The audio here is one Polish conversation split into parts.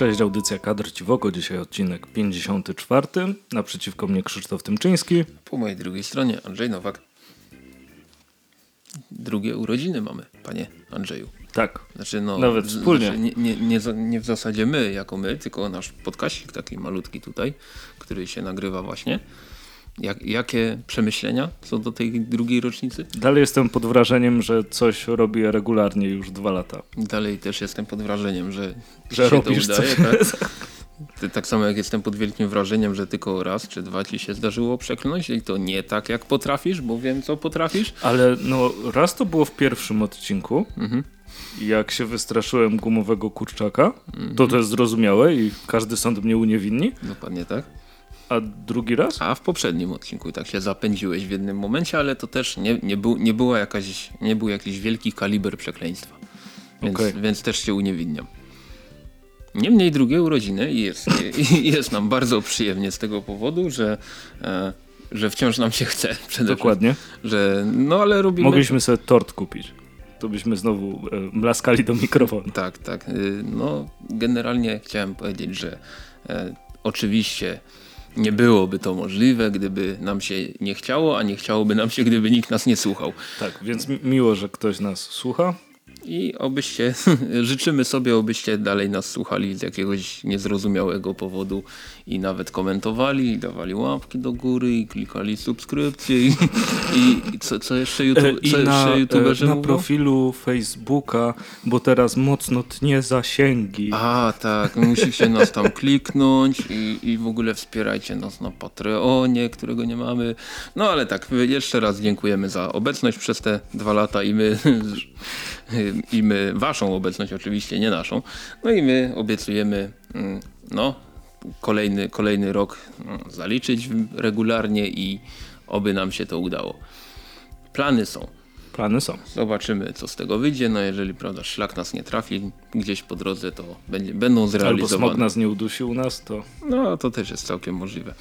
Cześć, audycja Kadr Ciwoko, dzisiaj odcinek 54. Naprzeciwko mnie Krzysztof Tymczyński. Po mojej drugiej stronie Andrzej Nowak. Drugie urodziny mamy, panie Andrzeju. Tak, Znaczy no, Nawet w- wspólnie. Znaczy nie, nie, nie, nie w zasadzie my jako my, tylko nasz podkaścik taki malutki tutaj, który się nagrywa właśnie. Jak, jakie przemyślenia co do tej drugiej rocznicy? dalej jestem pod wrażeniem, że coś robię regularnie już dwa lata. Dalej też jestem pod wrażeniem, że, Że się robisz to udaje. coś. Tak? Tak samo jak jestem pod wielkim wrażeniem, że tylko raz czy dwa ci się zdarzyło przekląć i to nie tak jak potrafisz, bo wiem co potrafisz. Ale no, raz to było w pierwszym odcinku, Mhm. jak się wystraszyłem gumowego kurczaka. Mhm. To to jest zrozumiałe i każdy sąd mnie uniewinni. Dokładnie tak. A drugi raz? A w poprzednim odcinku tak się zapędziłeś w jednym momencie, ale to też nie, nie, był, nie, była jakaś, nie był jakiś wielki kaliber przekleństwa. Więc, Okej. więc też się uniewinniam. Niemniej drugie urodziny i jest, i jest nam bardzo przyjemnie z tego powodu, że, e, że wciąż nam się chce. Przede Dokładnie. Że, no ale robimy... Mogliśmy sobie tort kupić. To byśmy znowu e, mlaskali do mikrofonu. Tak, tak. Y, No, generalnie chciałem powiedzieć, że e, oczywiście nie byłoby to możliwe, gdyby nam się nie chciało, a nie chciałoby nam się, gdyby nikt nas nie słuchał. Tak, więc mi- miło, że ktoś nas słucha. I obyście, życzymy sobie, obyście dalej nas słuchali z jakiegoś niezrozumiałego powodu i nawet komentowali, i dawali łapki do góry, i klikali subskrypcje i, i co, co jeszcze, E, YouTube, I co na, jeszcze e, YouTuberzy na profilu Facebooka, bo teraz mocno tnie zasięgi. A, tak, musicie nas tam kliknąć i, i w ogóle wspierajcie nas na Patreonie, którego nie mamy. No ale tak, jeszcze raz dziękujemy za obecność przez te dwa lata i my, i my waszą obecność oczywiście, nie naszą. No i my obiecujemy, mm, no, kolejny, kolejny rok mm, zaliczyć regularnie i oby nam się to udało. Plany są. Plany są. Zobaczymy, co z tego wyjdzie. No jeżeli prawda, szlak nas nie trafi gdzieś po drodze, to będzie, będą Albo smog zrealizowane. nas nie udusił nas, to... No to też jest całkiem możliwe.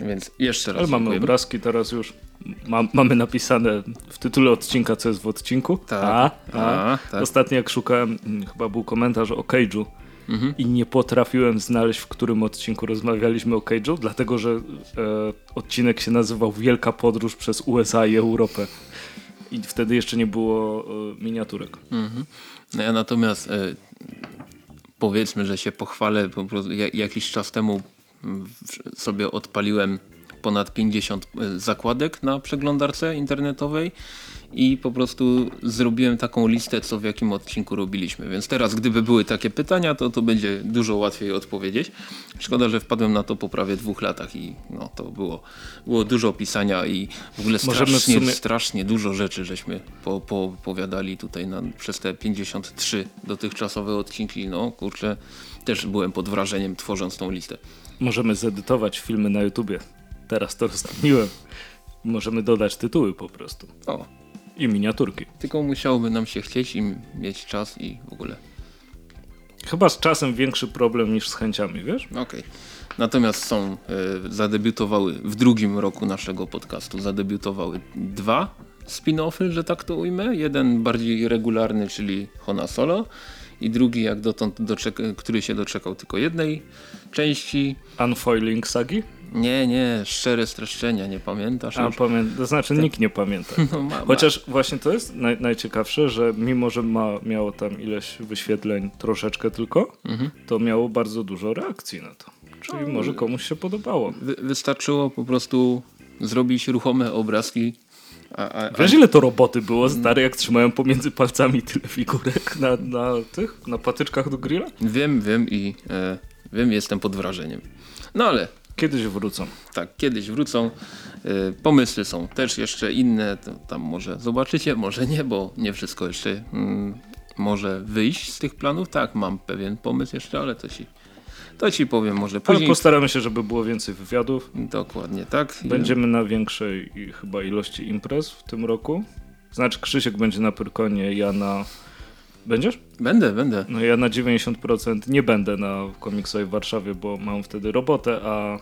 Więc jeszcze raz Ale mamy dziękujemy. obrazki teraz już. Ma, mamy napisane w tytule odcinka, co jest w odcinku. Tak. A, a. A, tak. Ostatnio jak szukałem, mm, chyba był komentarz o Cage'u Mhm. i nie potrafiłem znaleźć, w którym odcinku rozmawialiśmy o Cage'u, dlatego że e, odcinek się nazywał Wielka podróż przez USA i Europę. I wtedy jeszcze nie było e, miniaturek. Mhm. No ja natomiast e, powiedzmy, że się pochwalę, po prostu ja, jakiś czas temu sobie odpaliłem ponad 50 zakładek na przeglądarce internetowej i po prostu zrobiłem taką listę, co w jakim odcinku robiliśmy. Więc teraz, gdyby były takie pytania, to to będzie dużo łatwiej odpowiedzieć. Szkoda, że wpadłem na to po prawie dwóch latach i no, to było, było dużo pisania i w ogóle Możemy w strasznie, sumie- strasznie dużo rzeczy żeśmy po, poopowiadali tutaj na, przez te 53 dotychczasowe odcinki. No kurczę, też byłem pod wrażeniem tworząc tą listę. Możemy zedytować filmy na YouTubie. Teraz to rozkminiłem. Możemy dodać tytuły po prostu. O, I miniaturki. tylko musiałoby nam się chcieć i mieć czas i w ogóle. Chyba z czasem większy problem niż z chęciami, wiesz? Okej. Natomiast są, e, zadebiutowały w drugim roku naszego podcastu, zadebiutowały dwa spin-offy, że tak to ujmę. Jeden bardziej regularny, czyli Hona Solo i drugi jak dotąd, który się doczekał tylko jednej części. Unfoiling Sagi? Nie, nie, szczere streszczenia, nie pamiętasz? A pamię- to znaczy nikt nie pamięta. No, ma, ma. Chociaż właśnie to jest naj- najciekawsze, że mimo, że ma, miało tam ileś wyświetleń troszeczkę tylko, Mhm. to miało bardzo dużo reakcji na to. Czyli może komuś się podobało. Wy, wystarczyło po prostu zrobić ruchome obrazki. A, a, a, Wiesz ile to roboty było, stary, jak trzymają pomiędzy palcami tyle figurek na, na tych, na patyczkach do grilla? Wiem, wiem i e, wiem, jestem pod wrażeniem. No ale Kiedyś wrócą. tak, kiedyś wrócą. E, pomysły są też jeszcze inne. Tam może zobaczycie, może nie, bo nie wszystko jeszcze mm, może wyjść z tych planów. Tak, mam pewien pomysł jeszcze, ale to ci, to ci powiem może Ale później. postaramy się, żeby było więcej wywiadów. Dokładnie tak. Będziemy na większej chyba ilości imprez w tym roku. Znaczy Krzysiek będzie na Pyrkonie, ja na... Będziesz? Będę, będę. No ja na 90% nie będę na komiksowej w Warszawie, bo mam wtedy robotę, a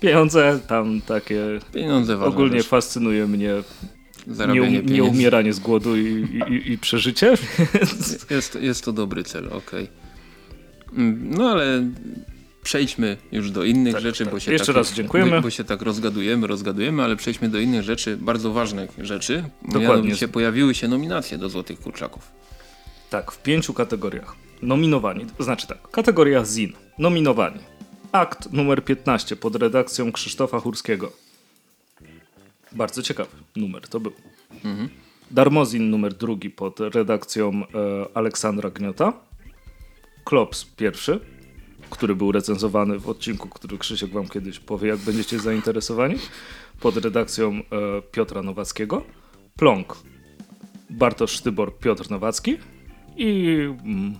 pieniądze tam takie... Pieniądze ważne. Ogólnie rzecz. fascynuje mnie nie, nie umieranie z głodu i, i, i przeżycie. Więc Jest, jest to dobry cel, okej. Mm, no ale przejdźmy już do innych tak, rzeczy, tak. bo się Jeszcze tak, raz dziękujemy. Bo, bo, się tak rozgadujemy, rozgadujemy, ale przejdźmy do innych rzeczy, bardzo ważnych rzeczy. Dokładnie. Mianowicie pojawiły się nominacje do Złotych Kurczaków. Tak, w pięciu kategoriach. Nominowani, to znaczy tak, kategoria ZIN. Nominowani. Akt numer 15 pod redakcją Krzysztofa Chórskiego. Bardzo ciekawy numer to był. Mhm. Darmozin numer drugi pod redakcją e, Aleksandra Gniota. Klops pierwszy, który był recenzowany w odcinku, który Krzysiek wam kiedyś powie, jak będziecie zainteresowani, pod redakcją e, Piotra Nowackiego. Plonk Bartosz Sztybor, Piotr Nowacki i mm,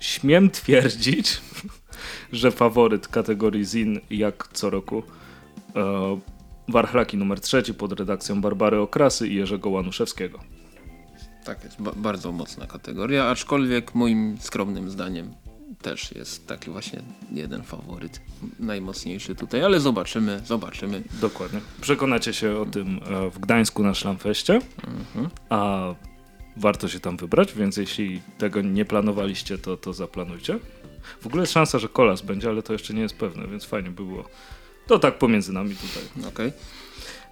śmiem twierdzić, że faworyt kategorii ZIN jak co roku e, Warchlaki numer trzeci pod redakcją Barbary Okrasy i Jerzego Łanuszewskiego. Tak jest, ba bardzo mocna kategoria, aczkolwiek moim skromnym zdaniem też jest taki właśnie jeden faworyt, najmocniejszy tutaj, ale zobaczymy, zobaczymy. Dokładnie. Przekonacie się o tym e, w Gdańsku na Szlamfeście, Mhm. a warto się tam wybrać, więc jeśli tego nie planowaliście, to, to zaplanujcie. W ogóle jest szansa, że kolas będzie, ale to jeszcze nie jest pewne, więc fajnie by było. To tak pomiędzy nami tutaj. Okej.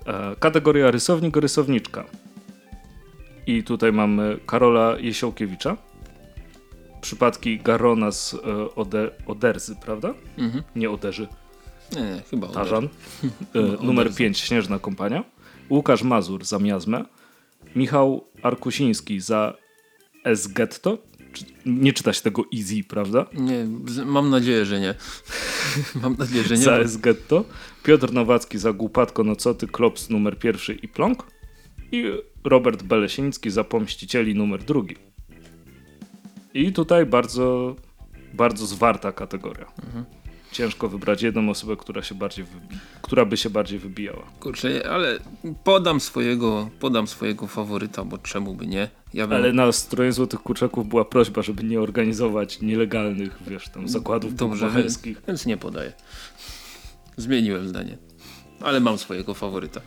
E, Kategoria rysownik, rysowniczka. I tutaj mamy Karola Jesiołkiewicza. Przypadki Garona z e, Ode, Oderzy, prawda? Mhm. Nie Oderzy, Nie, nie, chyba uda. Tarzan. E, Oderzy. numer 5, Śnieżna Kompania. Łukasz Mazur za Miazmę. Michał Arkusiński za Esgetto. Nie czyta się tego Easy, prawda? Nie, mam nadzieję, że nie. mam nadzieję, że nie. za Esgetto. Piotr Nowacki za Głupatko Nocoty, Klops numer pierwszy i Plonk. I Robert Belesiński za Pomścicieli numer drugi. I tutaj bardzo, bardzo zwarta kategoria. Mhm. Ciężko wybrać jedną osobę, która, się bardziej która by się bardziej wybijała. Kurczę, ale podam swojego, podam swojego faworyta, bo czemu by nie? Ja bym... Ale na stronie Złotych Kurczaków była prośba, żeby nie organizować nielegalnych, wiesz, tam zakładów Dobrze, więc, więc nie podaję. Zmieniłem zdanie. Ale mam swojego faworyta.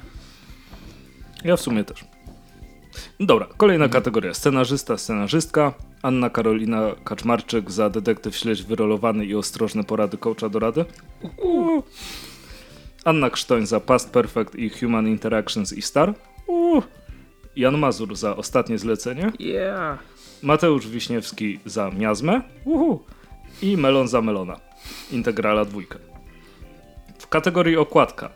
Ja w sumie też. Dobra, kolejna kategoria. Scenarzysta, scenarzystka. Anna Karolina Kaczmarczyk za detektyw śledź wyrolowany i ostrożne porady coacha do rady. Uuu. Anna Krztoń za Past Perfect i Human Interactions i Star. Uuu. Jan Mazur za Ostatnie Zlecenie. Yeah. Mateusz Wiśniewski za Miazmę. Uhu. I Melon za Melona. Integrala dwójkę. W kategorii okładka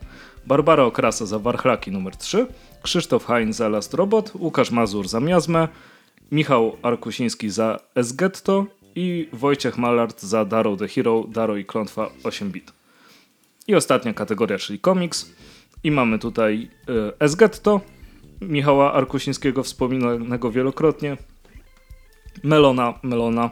Barbara Okrasa za Warchlaki numer 3, Krzysztof Hain za Last Robot, Łukasz Mazur za Miazmę, Michał Arkusiński za Esgetto i Wojciech Malart za Darrow the Hero, Darrow i Klątwa 8-bit. I ostatnia kategoria, czyli komiks. I mamy tutaj Esgetto, Michała Arkusińskiego wspominanego wielokrotnie, Melona, Melona,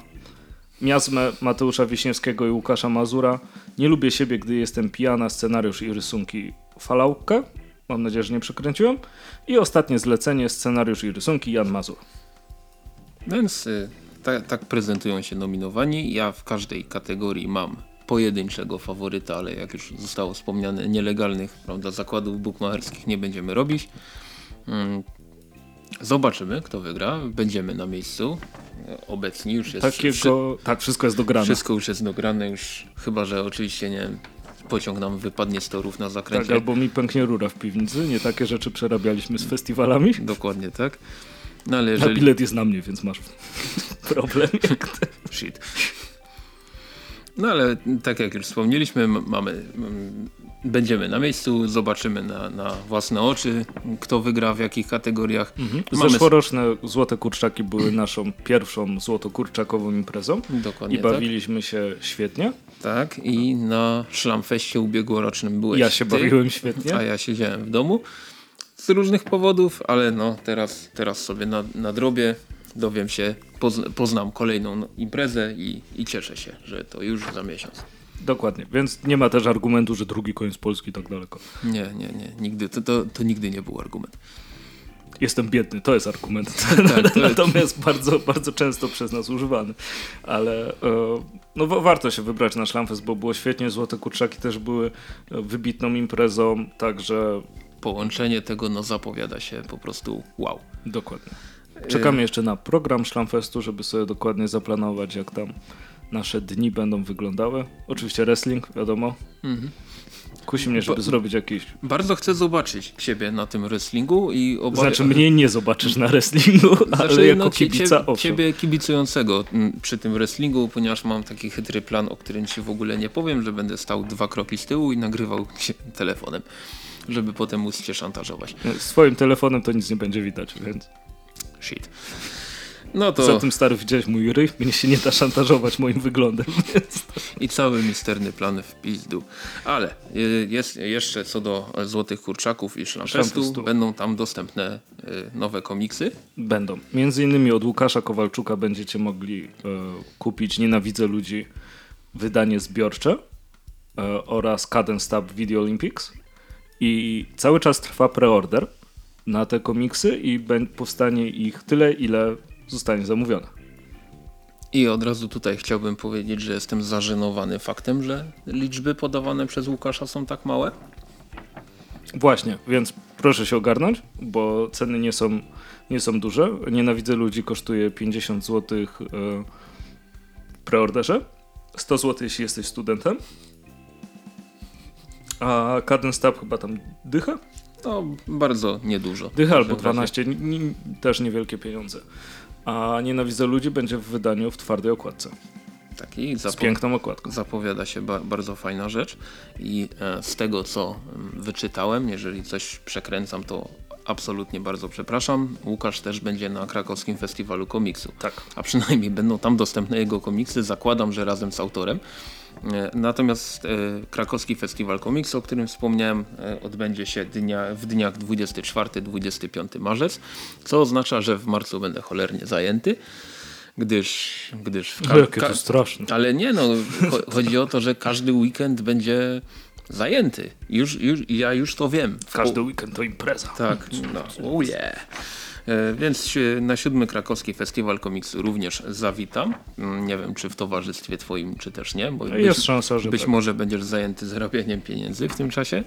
Miazmę Mateusza Wiśniewskiego i Łukasza Mazura. Nie lubię siebie, gdy jestem pijana. Scenariusz i rysunki Falałkę. Mam nadzieję, że nie przekręciłem. I ostatnie zlecenie, scenariusz i rysunki Jan Mazur. Więc y, ta, tak prezentują się nominowani. Ja w każdej kategorii mam pojedynczego faworyta, ale jak już zostało wspomniane, nielegalnych prawda, zakładów bukmacherskich nie będziemy robić. Mm, Zobaczymy, kto wygra. Będziemy na miejscu. Obecni już jest. wszy- Takiego, tak, wszystko jest dograne. Wszystko już jest dograne, już chyba, że oczywiście nie pociąg nam wypadnie z torów na Tak, zakręcie. albo mi pęknie rura w piwnicy. Nie takie rzeczy przerabialiśmy z festiwalami. Dokładnie tak. No ale A jeżeli... bilet jest na mnie, więc masz problem. Shit. No ale tak jak już wspomnieliśmy, mamy, będziemy na miejscu, zobaczymy na, na własne oczy, kto wygra w jakich kategoriach. Mhm. Mamy- Zeszłoroczne Złote Kurczaki były naszą pierwszą złotokurczakową imprezą. Dokładnie I bawiliśmy się świetnie. tak. Tak, i na szlamfeście ubiegłorocznym byłeś Ja się ty, bawiłem świetnie. a ja siedziałem w domu z różnych powodów, ale no teraz, teraz sobie na, nadrobię, dowiem się, pozn poznam kolejną imprezę i, i cieszę się, że to już za miesiąc. Dokładnie, więc nie ma też argumentu, że drugi koniec Polski tak daleko. Nie, nie, nie, nigdy, to, to, to nigdy nie był argument. Jestem biedny, to jest argument. Tak, to jest- Natomiast bardzo, bardzo często przez nas używany. Ale e, no, wa- warto się wybrać na Szlamfest, bo było świetnie. Złote Kurczaki też były e, wybitną imprezą, także Połączenie tego no zapowiada się po prostu wow. dokładnie. Czekamy jeszcze na program Szlamfestu, żeby sobie dokładnie zaplanować, jak tam nasze dni będą wyglądały. Oczywiście wrestling, wiadomo. Mhm. Kusi mnie, żeby Bo, zrobić jakiś... Bardzo chcę zobaczyć siebie na tym wrestlingu i obawiam... Znaczy mnie nie zobaczysz na wrestlingu, znaczy, ale jako no, kibica cie, Ciebie kibicującego przy tym wrestlingu, ponieważ mam taki chytry plan, o którym ci w ogóle nie powiem, że będę stał dwa kroki z tyłu i nagrywał się telefonem, żeby potem móc cię szantażować. Swoim telefonem to nic nie będzie widać, więc... Shit. No to... Za tym stary widziałeś mój ryj, mnie się nie da szantażować moim wyglądem. Więc... I cały misterny plan w pizdu. Ale y, jest jeszcze co do Złotych Kurczaków i Szlampestu, będą tam dostępne y, nowe komiksy? Będą. Między innymi od Łukasza Kowalczuka będziecie mogli e, kupić Nienawidzę Ludzi wydanie zbiorcze e, oraz Cadence Tab Video Olympics i cały czas trwa preorder na te komiksy i powstanie ich tyle, ile zostanie zamówiona. I od razu tutaj chciałbym powiedzieć, że jestem zażenowany faktem, że liczby podawane przez Łukasza są tak małe. Właśnie, więc proszę się ogarnąć, bo ceny nie są, nie są duże. Nienawidzę ludzi kosztuje 50 zł w preorderze, 100 zł jeśli jesteś studentem, a Cadence Tab chyba tam dycha? No, bardzo niedużo. Dycha albo 12, też niewielkie pieniądze a Nienawidzę ludzi będzie w wydaniu w twardej okładce. Taki z piękną okładką. Zapowiada się ba bardzo fajna rzecz i e, z tego co wyczytałem, jeżeli coś przekręcam to absolutnie bardzo przepraszam. Łukasz też będzie na krakowskim festiwalu komiksu. Tak. A przynajmniej będą tam dostępne jego komiksy. Zakładam, że razem z autorem. E, natomiast e, Krakowski Festiwal Komiksu, o którym wspomniałem, e, odbędzie się dnia, w dniach 24-25 marzec, co oznacza, że w marcu będę cholernie zajęty gdyż... gdyż w no, jakie to straszne. Ale nie, no, chodzi o to, że każdy weekend będzie zajęty. Już, już, ja już to wiem. Każdy weekend to impreza. Tak, no, oh yeah. E, więc na siódmy krakowski festiwal komiksu również zawitam. Mm, nie wiem, czy w towarzystwie twoim, czy też nie. Bo Jest być, szansa, że Być tak. może będziesz zajęty zarabianiem pieniędzy w tym czasie.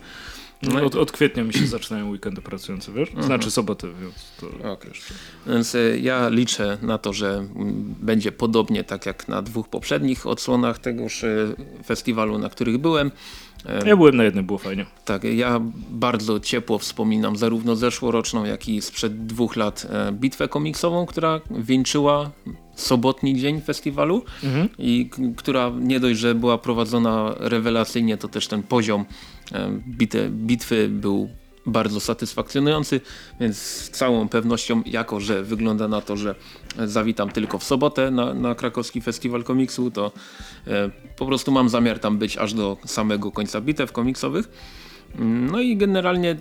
No, od, od, kwietnia mi się zaczynają weekendy pracujące, wiesz? Mhm. Znaczy soboty, więc to okay. jeszcze. Więc e, ja liczę na to, że mm, będzie podobnie tak jak na dwóch poprzednich odsłonach tegoż e, festiwalu, na których byłem. Ja byłem na jednym, było fajnie. Tak, ja bardzo ciepło wspominam zarówno zeszłoroczną, jak i sprzed dwóch lat e, bitwę komiksową, która wieńczyła sobotni dzień festiwalu mhm. i która nie dość, że była prowadzona rewelacyjnie, to też ten poziom e, bite, bitwy był bardzo satysfakcjonujący, więc z całą pewnością, jako że wygląda na to, że zawitam tylko w sobotę na, na krakowski festiwal komiksu, to e, po prostu mam zamiar tam być aż do samego końca bitew komiksowych. No i generalnie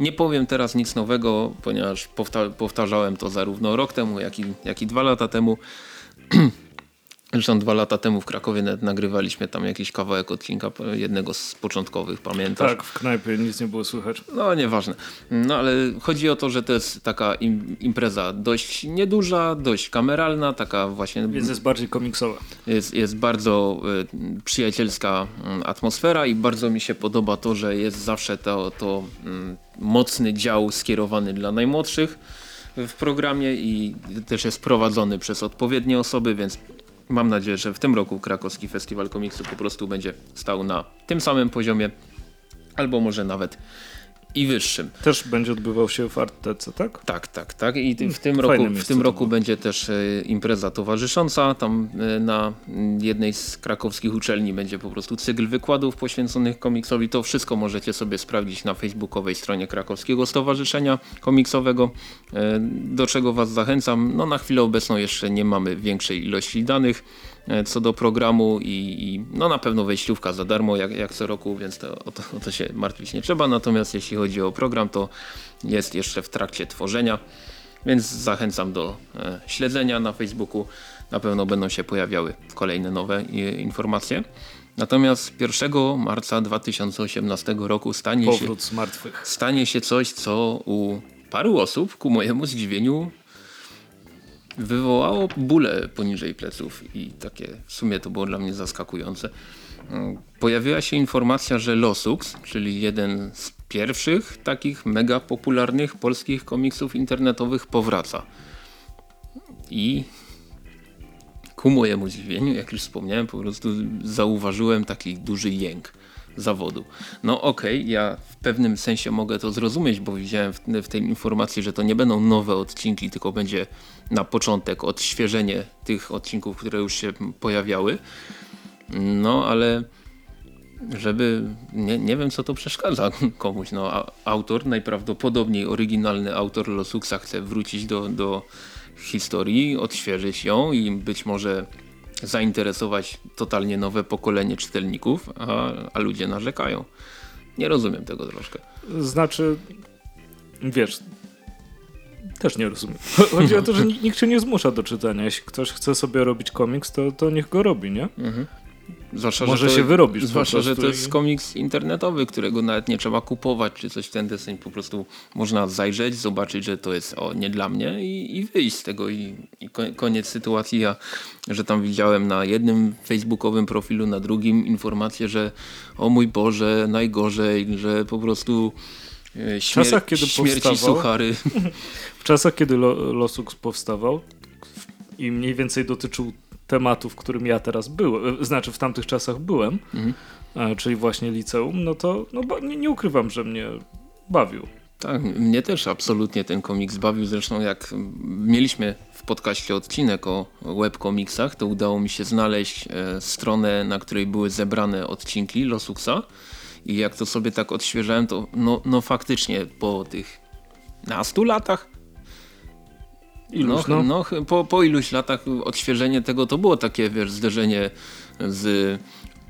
nie powiem teraz nic nowego, ponieważ powta powtarzałem to zarówno rok temu, jak i, jak i dwa lata temu. Zresztą dwa lata temu w Krakowie nagrywaliśmy tam jakiś kawałek odcinka jednego z początkowych, pamiętasz? Tak, w knajpie nic nie było słychać. No nieważne. No ale chodzi o to, że to jest taka im, impreza dość nieduża, dość kameralna, taka właśnie... Więc jest bardziej komiksowa. Jest, jest bardzo y, przyjacielska y, atmosfera i bardzo mi się podoba to, że jest zawsze to, to y, mocny dział skierowany dla najmłodszych w programie i też jest prowadzony przez odpowiednie osoby, więc Mam nadzieję, że w tym roku krakowski festiwal komiksu po prostu będzie stał na tym samym poziomie albo może nawet i wyższym. Też będzie odbywał się w Artece, tak? Tak, tak, tak. I w tym roku, w tym roku będzie też e, impreza towarzysząca. Tam e, na jednej z krakowskich uczelni będzie po prostu cykl wykładów poświęconych komiksowi. To wszystko możecie sobie sprawdzić na facebookowej stronie Krakowskiego Stowarzyszenia Komiksowego, e, do czego Was zachęcam. No na chwilę obecną jeszcze nie mamy większej ilości danych co do programu i, i, no na pewno wejściówka za darmo jak, jak co roku, więc to, o, to, o to się martwić nie trzeba. Natomiast jeśli chodzi o program, to jest jeszcze w trakcie tworzenia, więc zachęcam do e, śledzenia na Facebooku. Na pewno będą się pojawiały kolejne nowe e, informacje. Natomiast 1 marca 2018 roku stanie się, stanie się coś, co u paru osób, ku mojemu zdziwieniu, wywołało bóle poniżej pleców i takie w sumie to było dla mnie zaskakujące. Pojawiła się informacja, że Losux, czyli jeden z pierwszych takich mega popularnych polskich komiksów internetowych powraca. I ku mojemu zdziwieniu, jak już wspomniałem, po prostu zauważyłem taki duży jęk zawodu. No okej, okay, ja w pewnym sensie mogę to zrozumieć, bo widziałem w, w, tej informacji, że to nie będą nowe odcinki, tylko będzie na początek odświeżenie tych odcinków, które już się pojawiały. No ale żeby, nie, nie wiem co to przeszkadza komuś. No, autor, najprawdopodobniej oryginalny autor Losuxa chce wrócić do, do historii, odświeżyć ją i być może zainteresować totalnie nowe pokolenie czytelników, a, a ludzie narzekają. Nie rozumiem tego troszkę. Znaczy, wiesz, też nie rozumiem. Chodzi o to, że nikt się nie zmusza do czytania. Jeśli ktoś chce sobie robić komiks, to, to niech go robi, nie? Mhm. Zwłaszcza, Może to, się wyrobisz. Zwłaszcza, że to jest komiks internetowy, którego nawet nie trzeba kupować czy coś w ten deseń. Po prostu można zajrzeć, zobaczyć, że to jest o, nie dla mnie i, i wyjść z tego. I, I, koniec sytuacji. Ja, że tam widziałem na jednym facebookowym profilu, na drugim informację, że o mój Boże, najgorzej, że po prostu e, śmier czasach, kiedy śmierci suchary. W czasach, kiedy Losux powstawał i mniej więcej dotyczył tematu, w którym ja teraz byłem, znaczy w tamtych czasach byłem, mhm. czyli właśnie liceum, no to no, nie, nie ukrywam, że mnie bawił. Tak, mnie też absolutnie ten komiks bawił. Zresztą jak mieliśmy w podcaście odcinek o webkomiksach, to udało mi się znaleźć e, stronę, na której były zebrane odcinki Losuxa. I jak to sobie tak odświeżałem, to no, no faktycznie po tych nastu latach Iluś, no, no. no po, po iluś latach odświeżenie tego to było takie, wiesz, zderzenie z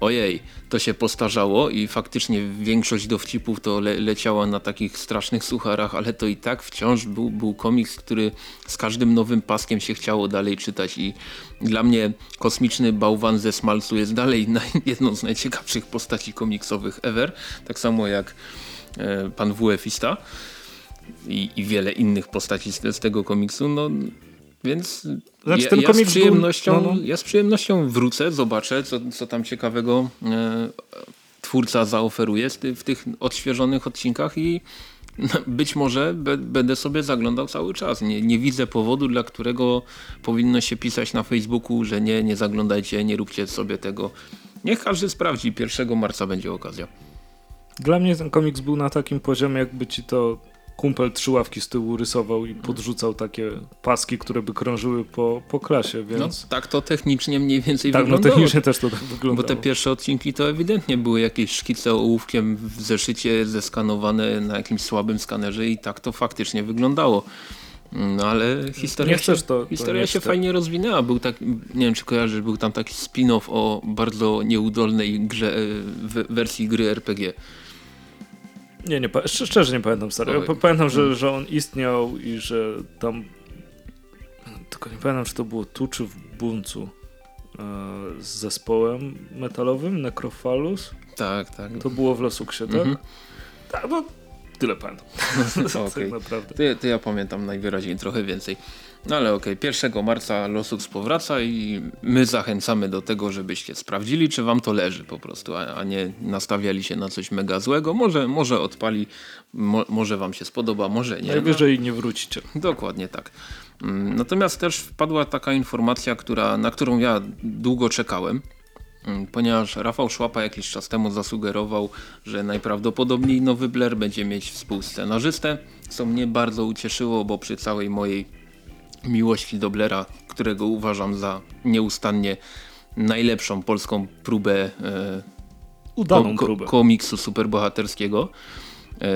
ojej, to się postarzało i faktycznie większość dowcipów to le leciała na takich strasznych sucharach, ale to i tak wciąż był, był komiks, który z każdym nowym paskiem się chciało dalej czytać i dla mnie kosmiczny bałwan ze smalcu jest dalej jedną z najciekawszych postaci komiksowych ever, tak samo jak e, pan WF-ista i, i wiele innych postaci z, z tego komiksu, no więc znaczy, ja, ten ja, z przyjemnością, był, no, no. ja z przyjemnością wrócę, zobaczę, co, co tam ciekawego e, twórca zaoferuje w tych odświeżonych odcinkach i być może be, będę sobie zaglądał cały czas. Nie, nie widzę powodu, dla którego powinno się pisać na Facebooku, że nie, nie zaglądajcie, nie róbcie sobie tego. Niech każdy sprawdzi. 1 marca będzie okazja. Dla mnie ten komiks był na takim poziomie, jakby ci to kumpel trzy ławki z tyłu rysował i podrzucał takie paski, które by krążyły po, po klasie, więc... No, tak to technicznie mniej więcej tak, no, wyglądało. Tak, no technicznie też to tak wyglądało. Bo te pierwsze odcinki to ewidentnie były jakieś szkice ołówkiem w zeszycie zeskanowane na jakimś słabym skanerze i tak to faktycznie wyglądało. No ale historia, się, to, historia się fajnie rozwinęła. Był tak, nie wiem czy kojarzysz, był tam taki spin-off o bardzo nieudolnej grze, w wersji gry RPG. Nie, nie, szczerze nie pamiętam, stary. Ja pamiętam, że, że on istniał i że tam... Tylko nie pamiętam, czy to było tu, czy w Buncu e, z zespołem metalowym, Necrophalus. Tak, tak. To było w Losuksie, tak? Mhm. Tak, no tyle pamiętam. okay. tak naprawdę. To, to ja pamiętam najwyraźniej trochę więcej. No ale okej, okay. 1 marca Losux powraca i my zachęcamy do tego, żebyście sprawdzili, czy wam to leży po prostu, a, nie nastawiali się na coś mega złego. Może, może odpali, mo, może wam się spodoba, może nie. Najwyżej no. nie wrócicie. Dokładnie tak. Mm, natomiast też wpadła taka informacja, która, na którą ja długo czekałem mm, ponieważ Rafał Szłapa jakiś czas temu zasugerował, że najprawdopodobniej nowy Blair będzie mieć współscenarzystę, co mnie bardzo ucieszyło, bo przy całej mojej miłości do Blera, którego uważam za nieustannie najlepszą polską próbę e, udaną ko próbę. komiksu superbohaterskiego, e,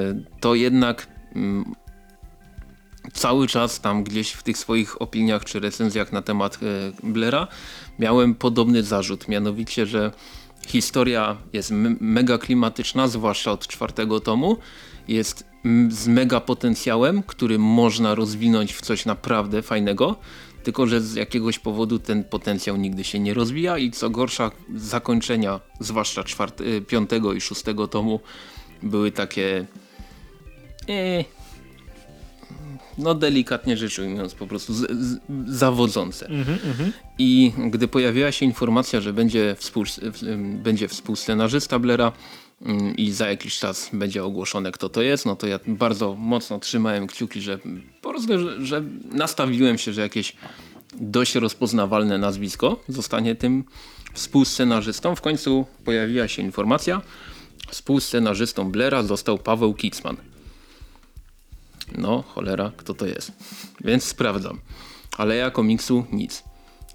to jednak mm, cały czas tam gdzieś w tych swoich opiniach czy recenzjach na temat e, Blera miałem podobny zarzut, mianowicie, że historia jest mega klimatyczna, zwłaszcza od czwartego tomu, jest z mega potencjałem, który można rozwinąć w coś naprawdę fajnego, tylko że z jakiegoś powodu ten potencjał nigdy się nie rozwija i co gorsza zakończenia, zwłaszcza czwarte, y, piątego i szóstego tomu były takie ee, no delikatnie rzecz ujmując po prostu z, z, zawodzące. Mm -hmm. I gdy pojawiła się informacja, że będzie, współ, będzie współscenarzysta Blera, i za jakiś czas będzie ogłoszone kto to jest, no to ja bardzo mocno trzymałem kciuki, że po prostu, że, że nastawiłem się, że jakieś dość rozpoznawalne nazwisko zostanie tym współscenarzystą. W końcu pojawiła się informacja, współscenarzystą Blera został Paweł Kicman. No, cholera, kto to jest? Więc sprawdzam. Aleja komiksu nic.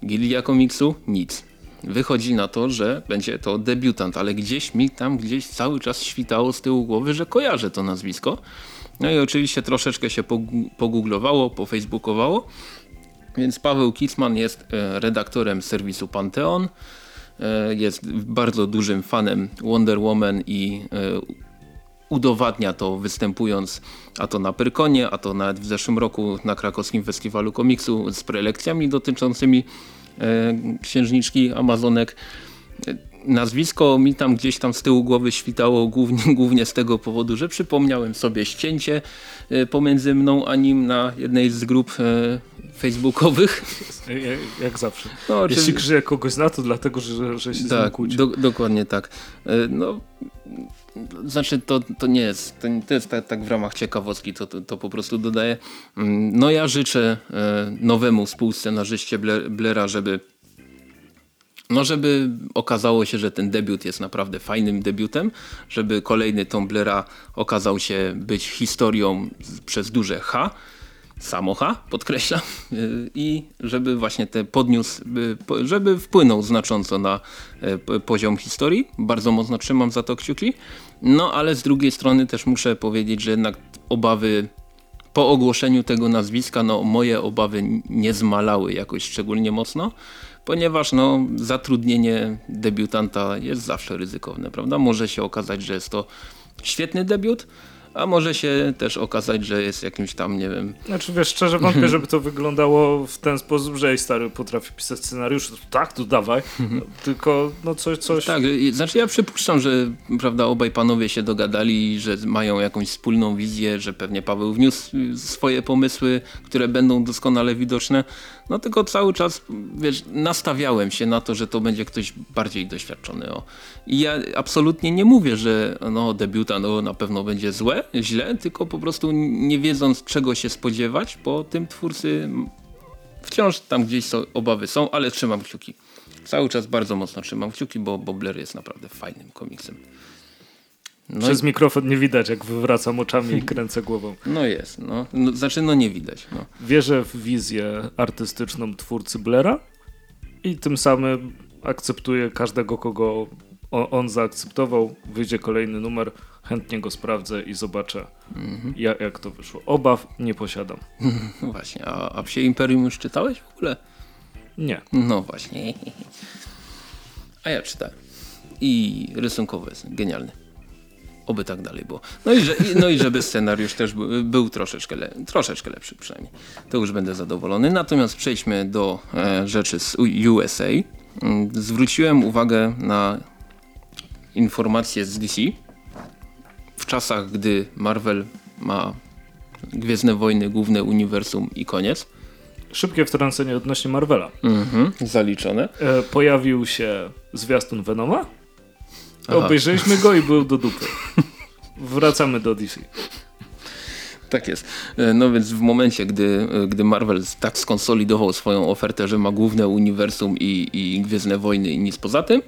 Gilia komiksu nic. Wychodzi na to, że będzie to debiutant, ale gdzieś mi tam gdzieś cały czas świtało z tyłu głowy, że kojarzę to nazwisko. No i oczywiście troszeczkę się pogooglowało, pofacebookowało. Więc Paweł Kicman jest e, redaktorem serwisu Pantheon. E, jest bardzo dużym fanem Wonder Woman i e, udowadnia to występując a to na Pyrkonie, a to nawet w zeszłym roku na krakowskim festiwalu komiksu z prelekcjami dotyczącymi księżniczki Amazonek. Nazwisko mi tam gdzieś tam z tyłu głowy świtało głównie, głównie z tego powodu, że przypomniałem sobie ścięcie e, pomiędzy mną a nim na jednej z grup e, facebookowych. Jak, zawsze. No, Jeśli krzyje kogoś zna, to dlatego, że, że się tak, z nim do, dokładnie tak. No, znaczy to, to nie jest, to, to jest tak, tak, w ramach ciekawostki, to, to, to, po prostu dodaję. Mm, no ja życzę e, nowemu współscenarzyście Blera, żeby no żeby okazało się, że ten debiut jest naprawdę fajnym debiutem, żeby kolejny Tom Blera okazał się być historią przez duże H, samocha, podkreślam, y, i żeby właśnie te podniósł, żeby wpłynął znacząco na e, poziom historii. Bardzo mocno trzymam za to kciuki. No ale z drugiej strony też muszę powiedzieć, że jednak obawy po ogłoszeniu tego nazwiska, no moje obawy nie zmalały jakoś szczególnie mocno, ponieważ no zatrudnienie debiutanta jest zawsze ryzykowne, prawda? Może się okazać, że jest to świetny debiut, a może się też okazać, że jest jakimś tam, nie wiem... Znaczy wiesz, szczerze wątpię, żeby to wyglądało w ten sposób, że jej stary potrafi pisać scenariusz, to tak, to dawaj, tylko no coś, coś... Tak, znaczy ja przypuszczam, że prawda, obaj panowie się dogadali, że mają jakąś wspólną wizję, że pewnie Paweł wniósł swoje pomysły, które będą doskonale widoczne, no tylko cały czas, wiesz, nastawiałem się na to, że to będzie ktoś bardziej doświadczony. O. I ja absolutnie nie mówię, że no, debiutant no, na pewno będzie złe, źle, tylko po prostu nie wiedząc czego się spodziewać, bo tym twórcy wciąż tam gdzieś są, obawy są, ale trzymam kciuki. Cały czas bardzo mocno trzymam kciuki, bo Bobler jest naprawdę fajnym komiksem. No Przez i... mikrofon nie widać, jak wywracam oczami i kręcę głową. No jest, no. no znaczy no nie widać. No. Wierzę w wizję artystyczną twórcy Blera i tym samym akceptuję każdego, kogo on zaakceptował. Wyjdzie kolejny numer, chętnie go sprawdzę i zobaczę, mhm. jak, jak to wyszło. Obaw nie posiadam. No właśnie, a, a Psie Imperium już czytałeś w ogóle? Nie. No właśnie. A ja czytałem. I rysunkowo jest genialny. Oby tak dalej było. No i, że, no i żeby scenariusz też był, był troszeczkę, le, troszeczkę lepszy przynajmniej. To już będę zadowolony. Natomiast przejdźmy do e, rzeczy z USA. Mm, zwróciłem uwagę na informacje z DC. W czasach, gdy Marvel ma Gwiezdne Wojny, główne uniwersum i koniec. Szybkie wtrącenie odnośnie Marvela. Mhm, zaliczone. E, pojawił się zwiastun Venoma Aha. Obejrzeliśmy go i był do dupy. Wracamy do DC. Tak jest. E, no więc w momencie, gdy, e, gdy Marvel tak skonsolidował swoją ofertę, że ma główne uniwersum i, i Gwiezdne Wojny i nic poza tym,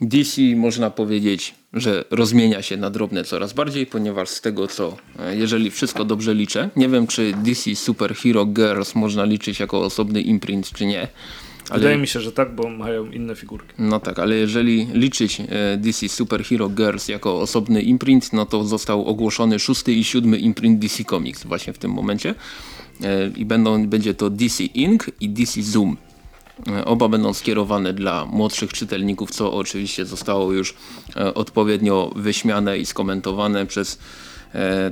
DC można powiedzieć, że rozmienia się na drobne coraz bardziej, ponieważ z tego co, e, jeżeli wszystko dobrze liczę, nie wiem czy DC Super Hero Girls można liczyć jako osobny imprint czy nie, ale... Wydaje mi się, że tak, bo mają inne figurki. No tak, ale jeżeli liczyć e, DC Super Hero Girls jako osobny imprint, no to został ogłoszony szósty i siódmy imprint DC Comics właśnie w tym momencie. E, I będą, będzie to DC Ink i DC Zoom. E, oba będą skierowane dla młodszych czytelników, co oczywiście zostało już odpowiednio wyśmiane i skomentowane przez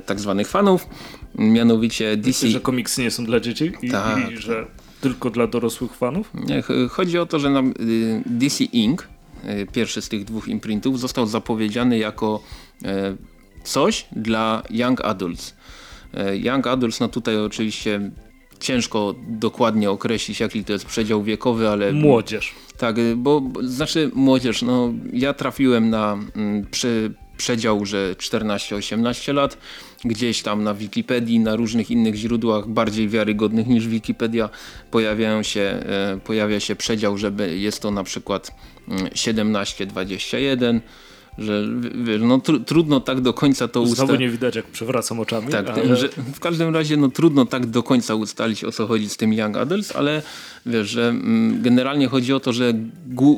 tak zwanych fanów. Mianowicie DC... Myślę, że komiksy nie są dla dzieci i, tak. i że tylko dla dorosłych fanów? Nie, chodzi o to, że nam y, DC Inc., y, pierwszy z tych dwóch imprintów, został zapowiedziany jako e, coś dla Young Adults. E, young Adults, no tutaj oczywiście ciężko dokładnie określić, jaki to jest przedział wiekowy, ale... Młodzież. Tak, y, bo znaczy młodzież, no ja trafiłem na, mm, przy przedział, że 14-18 lat. Gdzieś tam na Wikipedii, na różnych innych źródłach bardziej wiarygodnych niż Wikipedia pojawiają się, e, pojawia się przedział, że jest to na przykład 17-21 mm, że wiesz, no tr trudno tak do końca to ustalić. Znowu nie widać jak przewracam oczami. Tak, ale... że w każdym razie no trudno tak do końca ustalić o co chodzi z tym Young Adults, ale wiesz, że mm, generalnie chodzi o to, że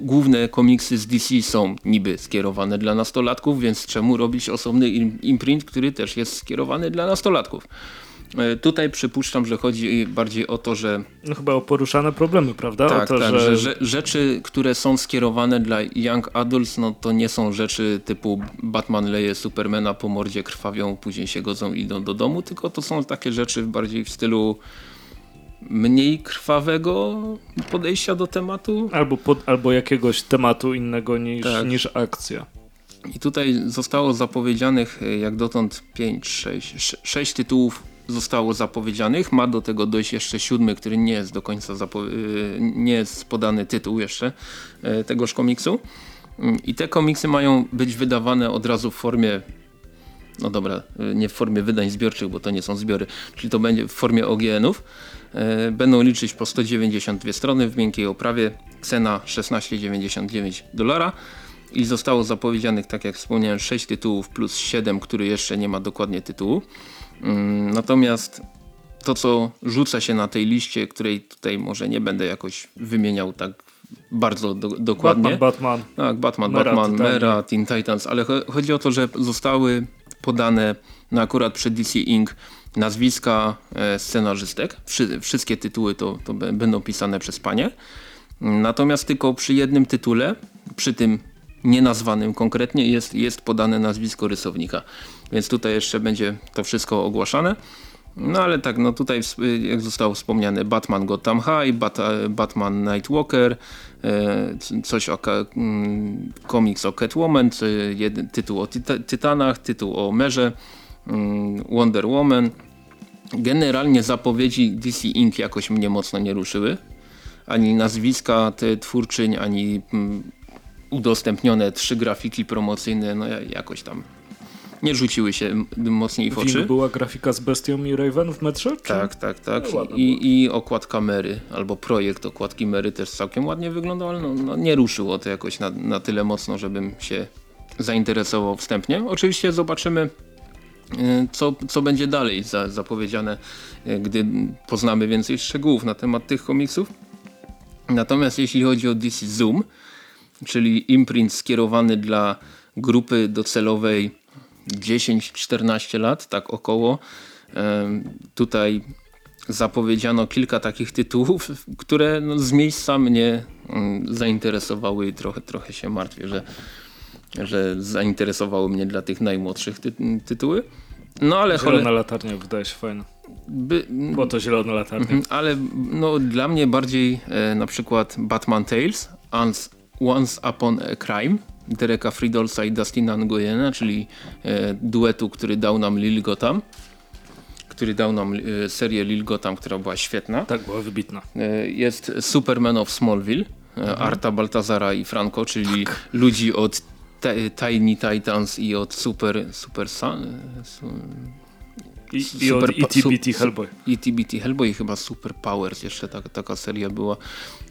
główne komiksy z DC są niby skierowane dla nastolatków, więc czemu robić osobny imprint, który też jest skierowany dla nastolatków. E, tutaj przypuszczam, że chodzi bardziej o to, że... No chyba o poruszane problemy, prawda? Tak, to, tak że... że... rzeczy, które są skierowane dla young adults, no to nie są rzeczy typu Batman leje Supermana po mordzie, krwawią, później się godzą i idą do domu, tylko to są takie rzeczy bardziej w stylu mniej krwawego podejścia do tematu. Albo, pod, albo jakiegoś tematu innego niż, tak. niż akcja. I tutaj zostało zapowiedzianych e, jak dotąd 5, 6, 6 tytułów zostało zapowiedzianych. Ma do tego dojść jeszcze siódmy, który nie jest do końca y, nie jest podany tytuł jeszcze y, tegoż komiksu. Mm, I te komiksy mają być wydawane od razu w formie no dobra, y, nie w formie wydań zbiorczych, bo to nie są zbiory, czyli to będzie w formie OGN-ów. Będą liczyć po 192 strony w miękkiej oprawie, cena 16,99 dolara i zostało zapowiedzianych, tak jak wspomniałem, 6 tytułów plus 7, który jeszcze nie ma dokładnie tytułu. Mm, natomiast to, co rzuca się na tej liście, której tutaj może nie będę jakoś wymieniał tak bardzo do, dokładnie. Batman, Batman. Tak, Batman, Mera, Batman, Titania. Mera, Teen Titans, ale chodzi o to, że zostały podane no akurat przed DC Inc. nazwiska e, scenarzystek. Wszy, wszystkie tytuły to, to będą pisane przez panie. Natomiast tylko przy jednym tytule, przy tym nienazwanym konkretnie, jest, jest podane nazwisko rysownika. Więc tutaj jeszcze będzie to wszystko ogłaszane. No ale tak, no tutaj jak zostało wspomniane Batman Gotham High, Bat Batman Nightwalker, e, coś o mm, komiks o Catwoman, tytuł o Tytanach, tytuł o Merze, mm, Wonder Woman. Generalnie zapowiedzi DC Inc. jakoś mnie mocno nie ruszyły. Ani nazwiska te twórczyń, ani mm, udostępnione trzy grafiki promocyjne, no jakoś tam nie rzuciły się mocniej w oczy. była grafika z Bestią i Raven w metrze? Czy? Tak, tak, tak. I, I okładka Mary, albo projekt okładki Mary też całkiem ładnie wyglądał, ale no, no nie ruszyło to jakoś na, na tyle mocno, żebym się zainteresował wstępnie. Oczywiście zobaczymy y, co, co będzie dalej za, zapowiedziane, y, gdy poznamy więcej szczegółów na temat tych komiksów. Natomiast jeśli chodzi o DC Zoom, czyli imprint skierowany dla grupy docelowej 10-14 lat, tak około. Tutaj zapowiedziano kilka takich tytułów, które no, z miejsca mnie mm, zainteresowały i trochę, trochę się martwię, że, że zainteresowały mnie dla tych najmłodszych ty tytuły. No ale Zielona latarnia wydaje się fajna. By, Bo to zielona latarnia. Mhm, ale no, dla mnie bardziej e, na przykład Batman Tales, Once Upon a Crime Dereka Fridolsa i Dustina Nguyena, czyli e, duetu, który dał nam Lil Gotham który dał nam e, serię Lil Gotham, która była świetna. Tak, była wybitna. E, jest Superman of Smallville, mhm. Arta Baltazara i Franco, czyli tak. ludzi od Tiny Titans i od Super, Super Sun, i, i od ETBT Hellboy. ETBT Hellboy i chyba Super Powers jeszcze tak, taka seria była.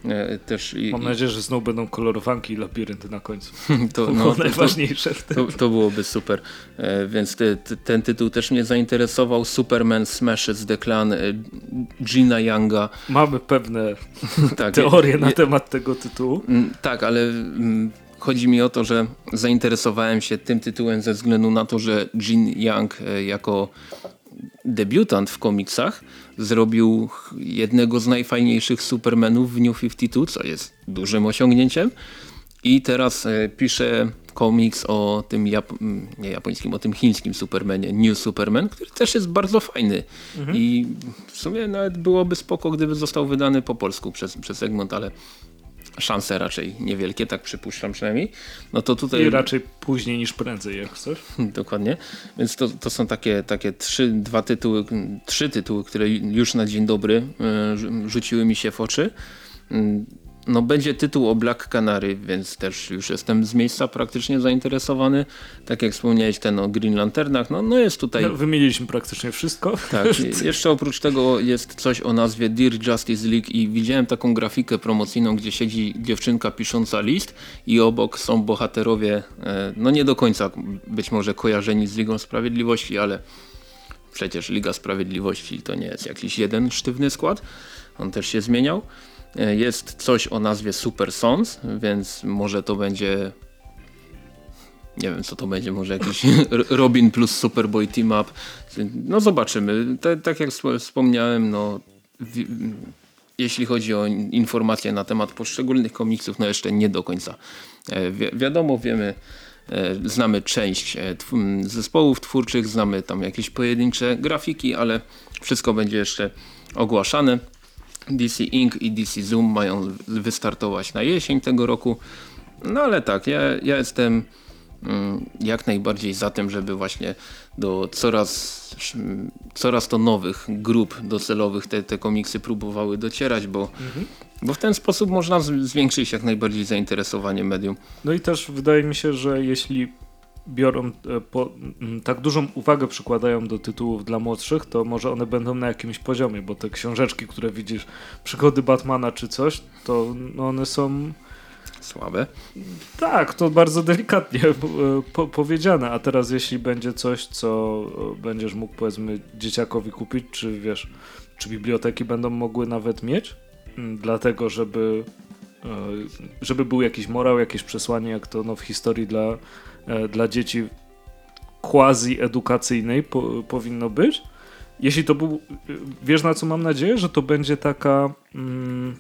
E, też i, Mam nadzieję, że znowu będą kolorowanki i labirynty na końcu. to, to no, było najważniejsze. To, to, to, byłoby super. E, więc ty, ty, ten tytuł też mnie zainteresował. Superman Smashes the Clan e, Gina Younga. Mamy pewne tak, teorie na je, temat tego tytułu. Mm, tak, ale... Mm, chodzi mi o to, że zainteresowałem się tym tytułem ze względu na to, że Jin Young e, jako debiutant w komiksach zrobił jednego z najfajniejszych Supermanów w New 52, co jest dużym osiągnięciem. I teraz e, pisze komiks o tym Jap nie japońskim, o tym chińskim Supermanie, New Superman, który też jest bardzo fajny. Mhm. I w sumie nawet byłoby spoko, gdyby został wydany po polsku przez, przez Egmont, ale szanse raczej niewielkie, tak przypuszczam przynajmniej. No to tutaj... I raczej później niż prędzej, jak chcesz. Dokładnie. Więc to, to są takie, takie trzy, dwa tytuły, trzy tytuły, które już na dzień dobry y, rzuciły mi się w oczy. No będzie tytuł o Black Canary, więc też już jestem z miejsca praktycznie zainteresowany. Tak jak wspomniałeś ten o Green Lanternach, no, no jest tutaj... No, wymieniliśmy praktycznie wszystko. Tak, jeszcze oprócz tego jest coś o nazwie Dear Justice League i widziałem taką grafikę promocyjną, gdzie siedzi dziewczynka pisząca list i obok są bohaterowie, e, no nie do końca być może kojarzeni z Ligą Sprawiedliwości, ale przecież Liga Sprawiedliwości to nie jest jakiś jeden sztywny skład, on też się zmieniał. E, jest coś o nazwie Super Sons, więc może to będzie nie wiem co to będzie, może jakiś Robin plus Superboy Team Up. No zobaczymy. tak jak wspomniałem, no jeśli chodzi o informacje na temat poszczególnych komiksów, no jeszcze nie do końca. E, wi wiadomo, wiemy, e, znamy część zespołów twórczych, znamy tam jakieś pojedyncze grafiki, ale wszystko będzie jeszcze ogłaszane. DC Ink i DC Zoom mają wystartować na jesień tego roku. No ale tak, ja, ja jestem mm, jak najbardziej za tym, żeby właśnie do coraz, coraz to nowych grup docelowych te, te komiksy próbowały docierać, bo, mhm. bo w ten sposób można zwiększyć jak najbardziej zainteresowanie medium. No i też wydaje mi się, że jeśli biorą e, po, tak dużą uwagę przykładają do tytułów dla młodszych, to może one będą na jakimś poziomie, bo te książeczki, które widzisz, przygody Batmana czy coś, to no one są słabe. Tak, to bardzo delikatnie e, po, powiedziane, a teraz jeśli będzie coś, co e, będziesz mógł powiedzmy dzieciakowi kupić, czy wiesz, czy biblioteki będą mogły nawet mieć, dlatego żeby żeby był jakiś morał, jakieś przesłanie, jak to no, w historii dla dla dzieci quasi-edukacyjnej po, powinno być. Jeśli to był, wiesz na co mam nadzieję, że to będzie taka mm,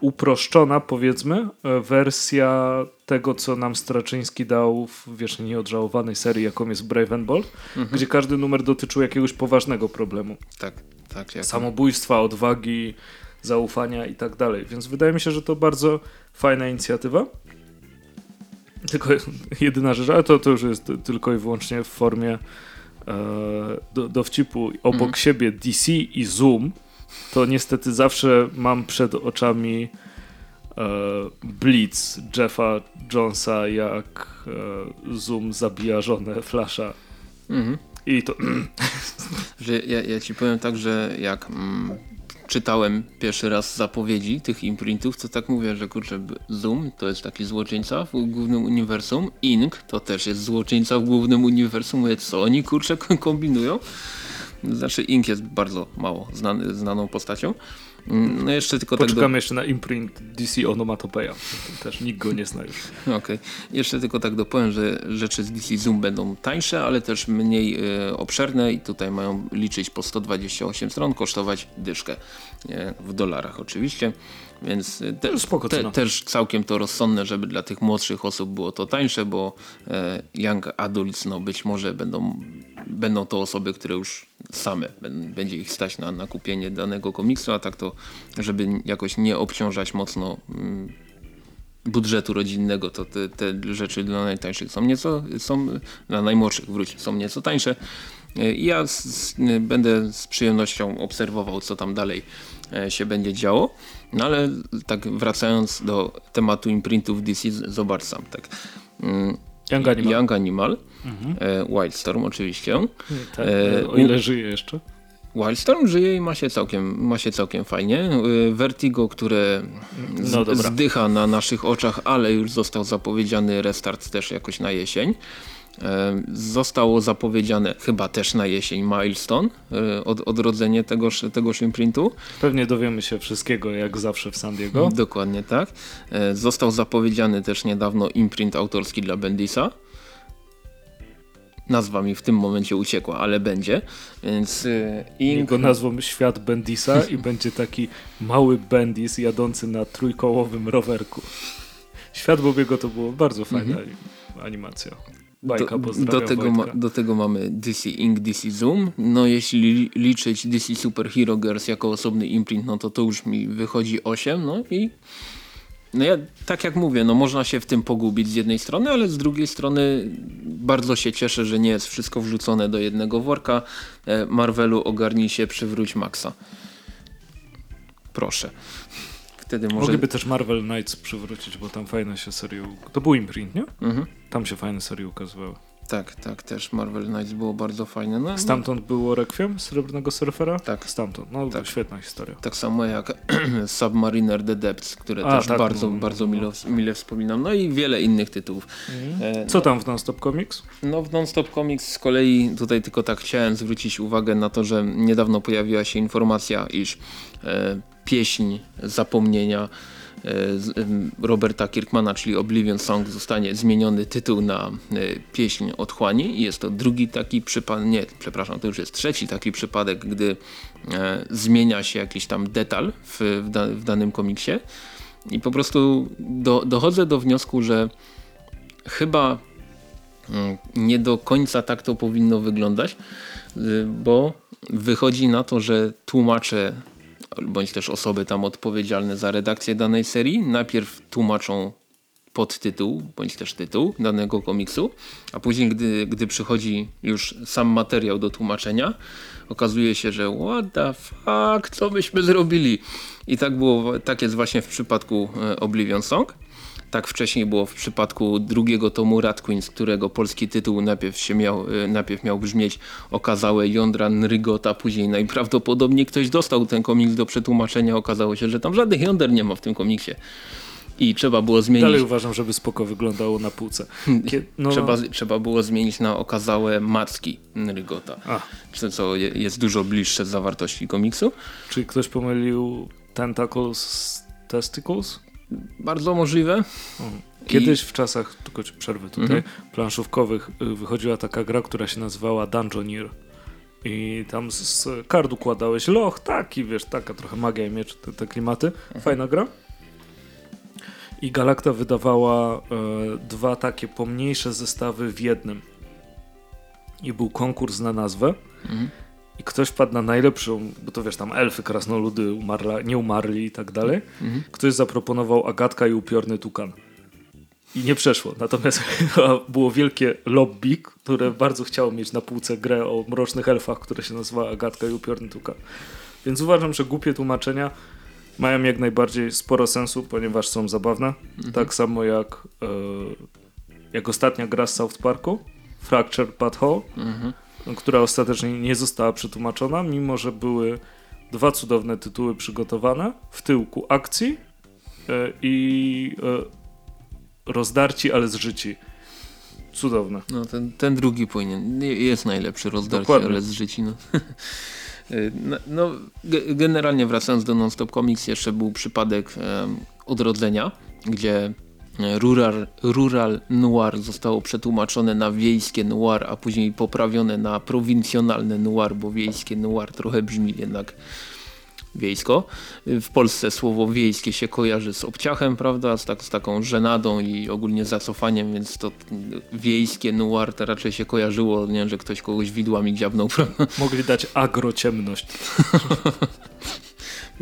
uproszczona powiedzmy e, wersja tego, co nam Straczyński dał w wiecznie nieodżałowanej serii, jaką jest Brave and Bold, mhm. gdzie każdy numer dotyczył jakiegoś poważnego problemu. Tak, tak. Jak... Samobójstwa, odwagi, zaufania i tak dalej. Więc wydaje mi się, że to bardzo fajna inicjatywa. Tylko jedyna rzecz, ale to, to już jest tylko i wyłącznie w formie e, do, dowcipu. Obok mm. siebie DC i Zoom, to niestety zawsze mam przed oczami e, Blitz Jeffa Jonesa, jak e, Zoom zabija żonę Flasha. -hmm. I to... że ja, ja ci powiem tak, że jak mm, czytałem pierwszy raz zapowiedzi tych imprintów, to tak mówię, że kurczę, Zoom to jest taki złoczyńca w głównym uniwersum, Ink to też jest złoczyńca w głównym uniwersum, mówię, co oni kurczę kombinują? Znaczy Ink jest bardzo mało znany, znaną postacią, no jeszcze tylko Poczekamy tak do... jeszcze na imprint DC Onomatopeia. Też nikt go nie zna już. Okej. Okay. Jeszcze tylko tak dopowiem, że rzeczy z DC Zoom będą tańsze, ale też mniej y, obszerne i tutaj mają liczyć po 128 stron, kosztować dyszkę. Nie, w dolarach oczywiście. Więc y, te, te, też całkiem to rozsądne, żeby dla tych młodszych osób było to tańsze, bo e, young adults no być może będą, będą to osoby, które już same będzie ich stać na, na kupienie danego komiksu, a tak to, żeby jakoś nie obciążać mocno mm, budżetu rodzinnego, to te, te, rzeczy dla najtańszych są nieco, są dla najmłodszych wróć, są nieco tańsze. E, ja z, będę z przyjemnością obserwował, co tam dalej e, się będzie działo. No ale tak wracając do tematu imprintów DC, zobacz sam. Tak. Mm, Young Animal. Young Animal mhm. E, Wildstorm oczywiście. Tak, e, o ile żyje jeszcze. Wildstorm żyje i ma się całkiem, ma się całkiem fajnie. E, Vertigo, które no zdycha na naszych oczach, ale już został zapowiedziany restart też jakoś na jesień. Zostało zapowiedziane chyba też na jesień Milestone, e, od, odrodzenie tegoż, tegoż imprintu. Pewnie dowiemy się wszystkiego jak zawsze w San Diego. Dokładnie tak. E, został zapowiedziany też niedawno imprint autorski dla Bendisa. Nazwa mi w tym momencie uciekła, ale będzie. Więc e, Ink... Jego nazwą Świat Bendisa i będzie taki mały Bendis jadący na trójkołowym rowerku. Świat Bobiego to było bardzo fajna mhm. animacja. Bajka, do, do, tego ma, do tego mamy DC Ink, DC Zoom. No jeśli liczyć DC Super Hero Girls jako osobny imprint, no to to już mi wychodzi 8. No i no ja tak jak mówię, no można się w tym pogubić z jednej strony, ale z drugiej strony bardzo się cieszę, że nie jest wszystko wrzucone do jednego worka. E, Marvelu ogarnij się, przywróć Maxa. Proszę wtedy może... Mogliby też Marvel Knights przywrócić, bo tam fajne się serie... To był imprint, nie? Mhm. Tam się fajne serie ukazywały. Tak, tak, też Marvel Knights było bardzo fajne. No, Stamtąd było Requiem Srebrnego Surfera? Tak. Stamtąd. No, Tak. świetna historia. Tak samo jak Submariner The Depths, które A, też tak, bardzo, no, bardzo no. mile, mile wspominam. No i wiele innych tytułów. E, Co tam w Non-Stop Comics? No w Non-Stop Comics z kolei tutaj tylko tak chciałem zwrócić uwagę na to, że niedawno pojawiła się informacja, iż e, pieśń zapomnienia e, Roberta Kirkmana, czyli Oblivion Song zostanie zmieniony tytuł na e, pieśń otchłani i jest to drugi taki przypadek, nie, przepraszam, to już jest trzeci taki przypadek, gdy e, zmienia się jakiś tam detal w, w, da, w danym komiksie. I po prostu do, dochodzę do wniosku, że chyba Mm, nie do końca tak to powinno wyglądać, y, bo wychodzi na to, że tłumacze bądź też osoby tam odpowiedzialne za redakcję danej serii najpierw tłumaczą podtytuł bądź też tytuł danego komiksu, a później gdy, gdy przychodzi już sam materiał do tłumaczenia, okazuje się, że what the fuck, co myśmy zrobili? I tak było, tak jest właśnie w przypadku e, Oblivion Song. Tak wcześniej było w przypadku drugiego tomu Rat Queen, z którego polski tytuł najpierw, się miał, e, najpierw miał brzmieć Okazałe jądra Nrygota, później najprawdopodobniej ktoś dostał ten komiks do przetłumaczenia, okazało się, że tam żadnych jąder nie ma w tym komiksie. I trzeba było zmienić, Dalej uważam, żeby spoko wyglądało na półce. No, trzeba, trzeba było zmienić na okazałe macki Nrygota, A, co- co je- jest dużo bliższe zawartości komiksu. czyli ktoś pomylił Tentacles z Testicles? Bardzo możliwe. Kiedyś w czasach, tylko ci przerwę tutaj, planszówkowych y, wychodziła taka gra, która się nazywała Dungeoneer. I tam z, z kart układałeś loch, taki, wiesz, taka trochę magia i miecz, te, te klimaty. Fajna gra. I Galacta wydawała e, dwa takie pomniejsze zestawy w jednym. I był konkurs na nazwę. Mhm. I ktoś padł na najlepszą, bo to wiesz, tam elfy, krasnoludy umarla, nie umarli i tak dalej. Mhm. Ktoś zaproponował Agatka i upiorny tukan. I nie przeszło. Natomiast było wielkie lobby, które bardzo chciało mieć na półce grę o mrocznych elfach, która się nazywa Agatka i upiorny tukan. Więc uważam, że głupie tłumaczenia mają jak najbardziej sporo sensu, ponieważ są zabawne. Tak samo jak, e, jak ostatnia gra z South Parku, Fractured But Whole, Mhm. Która ostatecznie nie została przetłumaczona, mimo że były dwa cudowne tytuły przygotowane w tyłku akcji e, i e, rozdarci, ale zżyci. Cudowne. No, ten, ten drugi powinien. nie- Jest najlepszy rozdarcie, Dokładnie. ale z życi. No. Y, no, no, ge- generalnie wracając do Non-Stop Comics, jeszcze był przypadek em, odrodzenia, gdzie e, rural, rural noir zostało przetłumaczone na wiejskie noir, a później poprawione na prowincjonalne noir, bo wiejskie noir trochę brzmi jednak wiejsko. W Polsce słowo wiejskie się kojarzy z obciachem, prawda, z, tak, z taką żenadą i ogólnie zacofaniem, więc to wiejskie noir to raczej się kojarzyło, nie, że ktoś kogoś widłami dziabnął, prawda. Mogli dać agrociemność.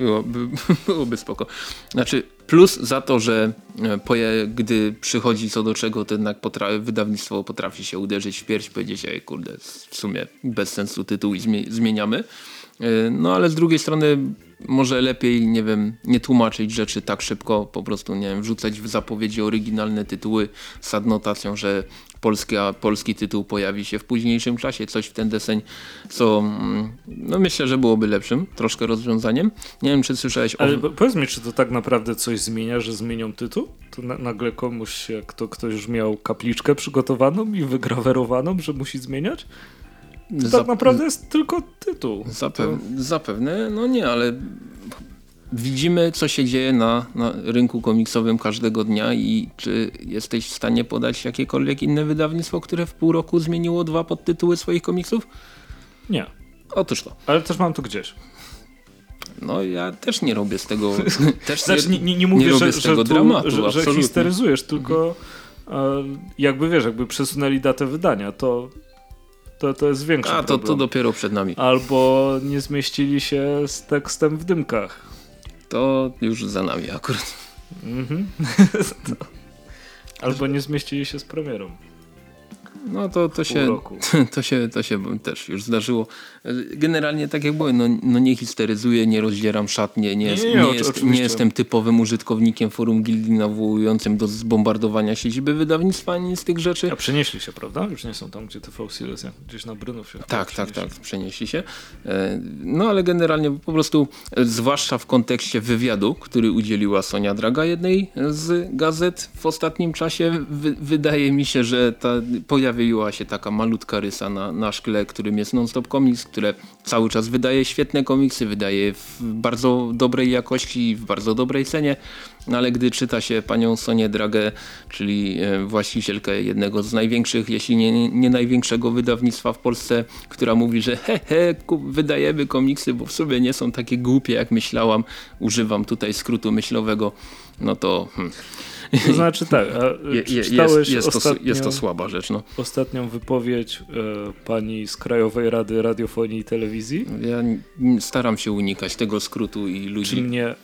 Byłoby, byłoby spoko. Znaczy plus za to, że e, gdy przychodzi co do czego, to jednak potra wydawnictwo potrafi się uderzyć w pierś, powiedzieć, ej kurde, w sumie bez sensu tytuł i zmie zmieniamy. E, No ale z drugiej strony może lepiej, nie wiem, nie tłumaczyć rzeczy tak szybko, po prostu, nie wiem, wrzucać w zapowiedzi oryginalne tytuły z adnotacją, że polska, polski tytuł pojawi się w późniejszym czasie, coś w ten deseń, co mm, no myślę, że byłoby lepszym troszkę rozwiązaniem. Nie wiem, czy słyszałeś o... Ale po- powiedz mi, czy to tak naprawdę coś zmienia, że zmienią tytuł? To na, nagle komuś kto, ktoś już miał kapliczkę przygotowaną i wygrawerowaną, że musi zmieniać? To Zap- tak naprawdę jest tylko tytuł. Zapew Zapewne, no nie, ale widzimy, co się dzieje na, na rynku komiksowym każdego dnia i czy jesteś w stanie podać jakiekolwiek inne wydawnictwo, które w pół roku zmieniło dwa podtytuły swoich komiksów? Nie, Otóż to. ale też mam to gdzieś. No ja też nie robię z tego... też Znaczy, nie, nie, nie mówię, robię że, z że, tego tu, dramatu, że, że histeryzujesz, tylko e, jakby wiesz, jakby przesunęli datę wydania, to, to, to jest większy A, to, problem. to dopiero przed nami. Albo nie zmieścili się z tekstem w dymkach. To już za nami akurat. Mhm. Albo nie zmieścili się z premierą. No to, to, się, to, się, to się też już zdarzyło. Generalnie tak jak byłem, no, no nie histeryzuję, nie rozdzieram szat, nie, nie, nie, nie, jest, nie jestem typowym użytkownikiem forum gildii nawołującym do zbombardowania siedziby wydawnictwa, ani z tych rzeczy. A przenieśli się, prawda? Już nie są tam, gdzie TV Siles, gdzieś na Brynów się Tak, tak, tak, przenieśli się. E, no ale generalnie po prostu, e, zwłaszcza w kontekście wywiadu, który udzieliła Sonia Draga jednej z gazet w ostatnim czasie, wydaje mi się, że ta pojawiła się taka malutka rysa na, na szkle, którym jest Nonstop Comics, które cały czas wydaje świetne komiksy, wydaje w bardzo dobrej jakości, w bardzo dobrej cenie, no ale gdy czyta się panią Sonię Dragę, czyli e, właścicielkę jednego z największych, jeśli nie, nie największego wydawnictwa w Polsce, która mówi, że he, he, wydajemy komiksy, bo w sobie nie są takie głupie jak myślałam, używam tutaj skrótu myślowego, no to... Hmm. To znaczy tak, je, jest, jest, ostatnią, to, jest to słaba rzecz. No. Ostatnią wypowiedź e, pani z Krajowej Rady Radiofonii i Telewizji? Ja staram się unikać tego skrótu i ludzi... Czy mnie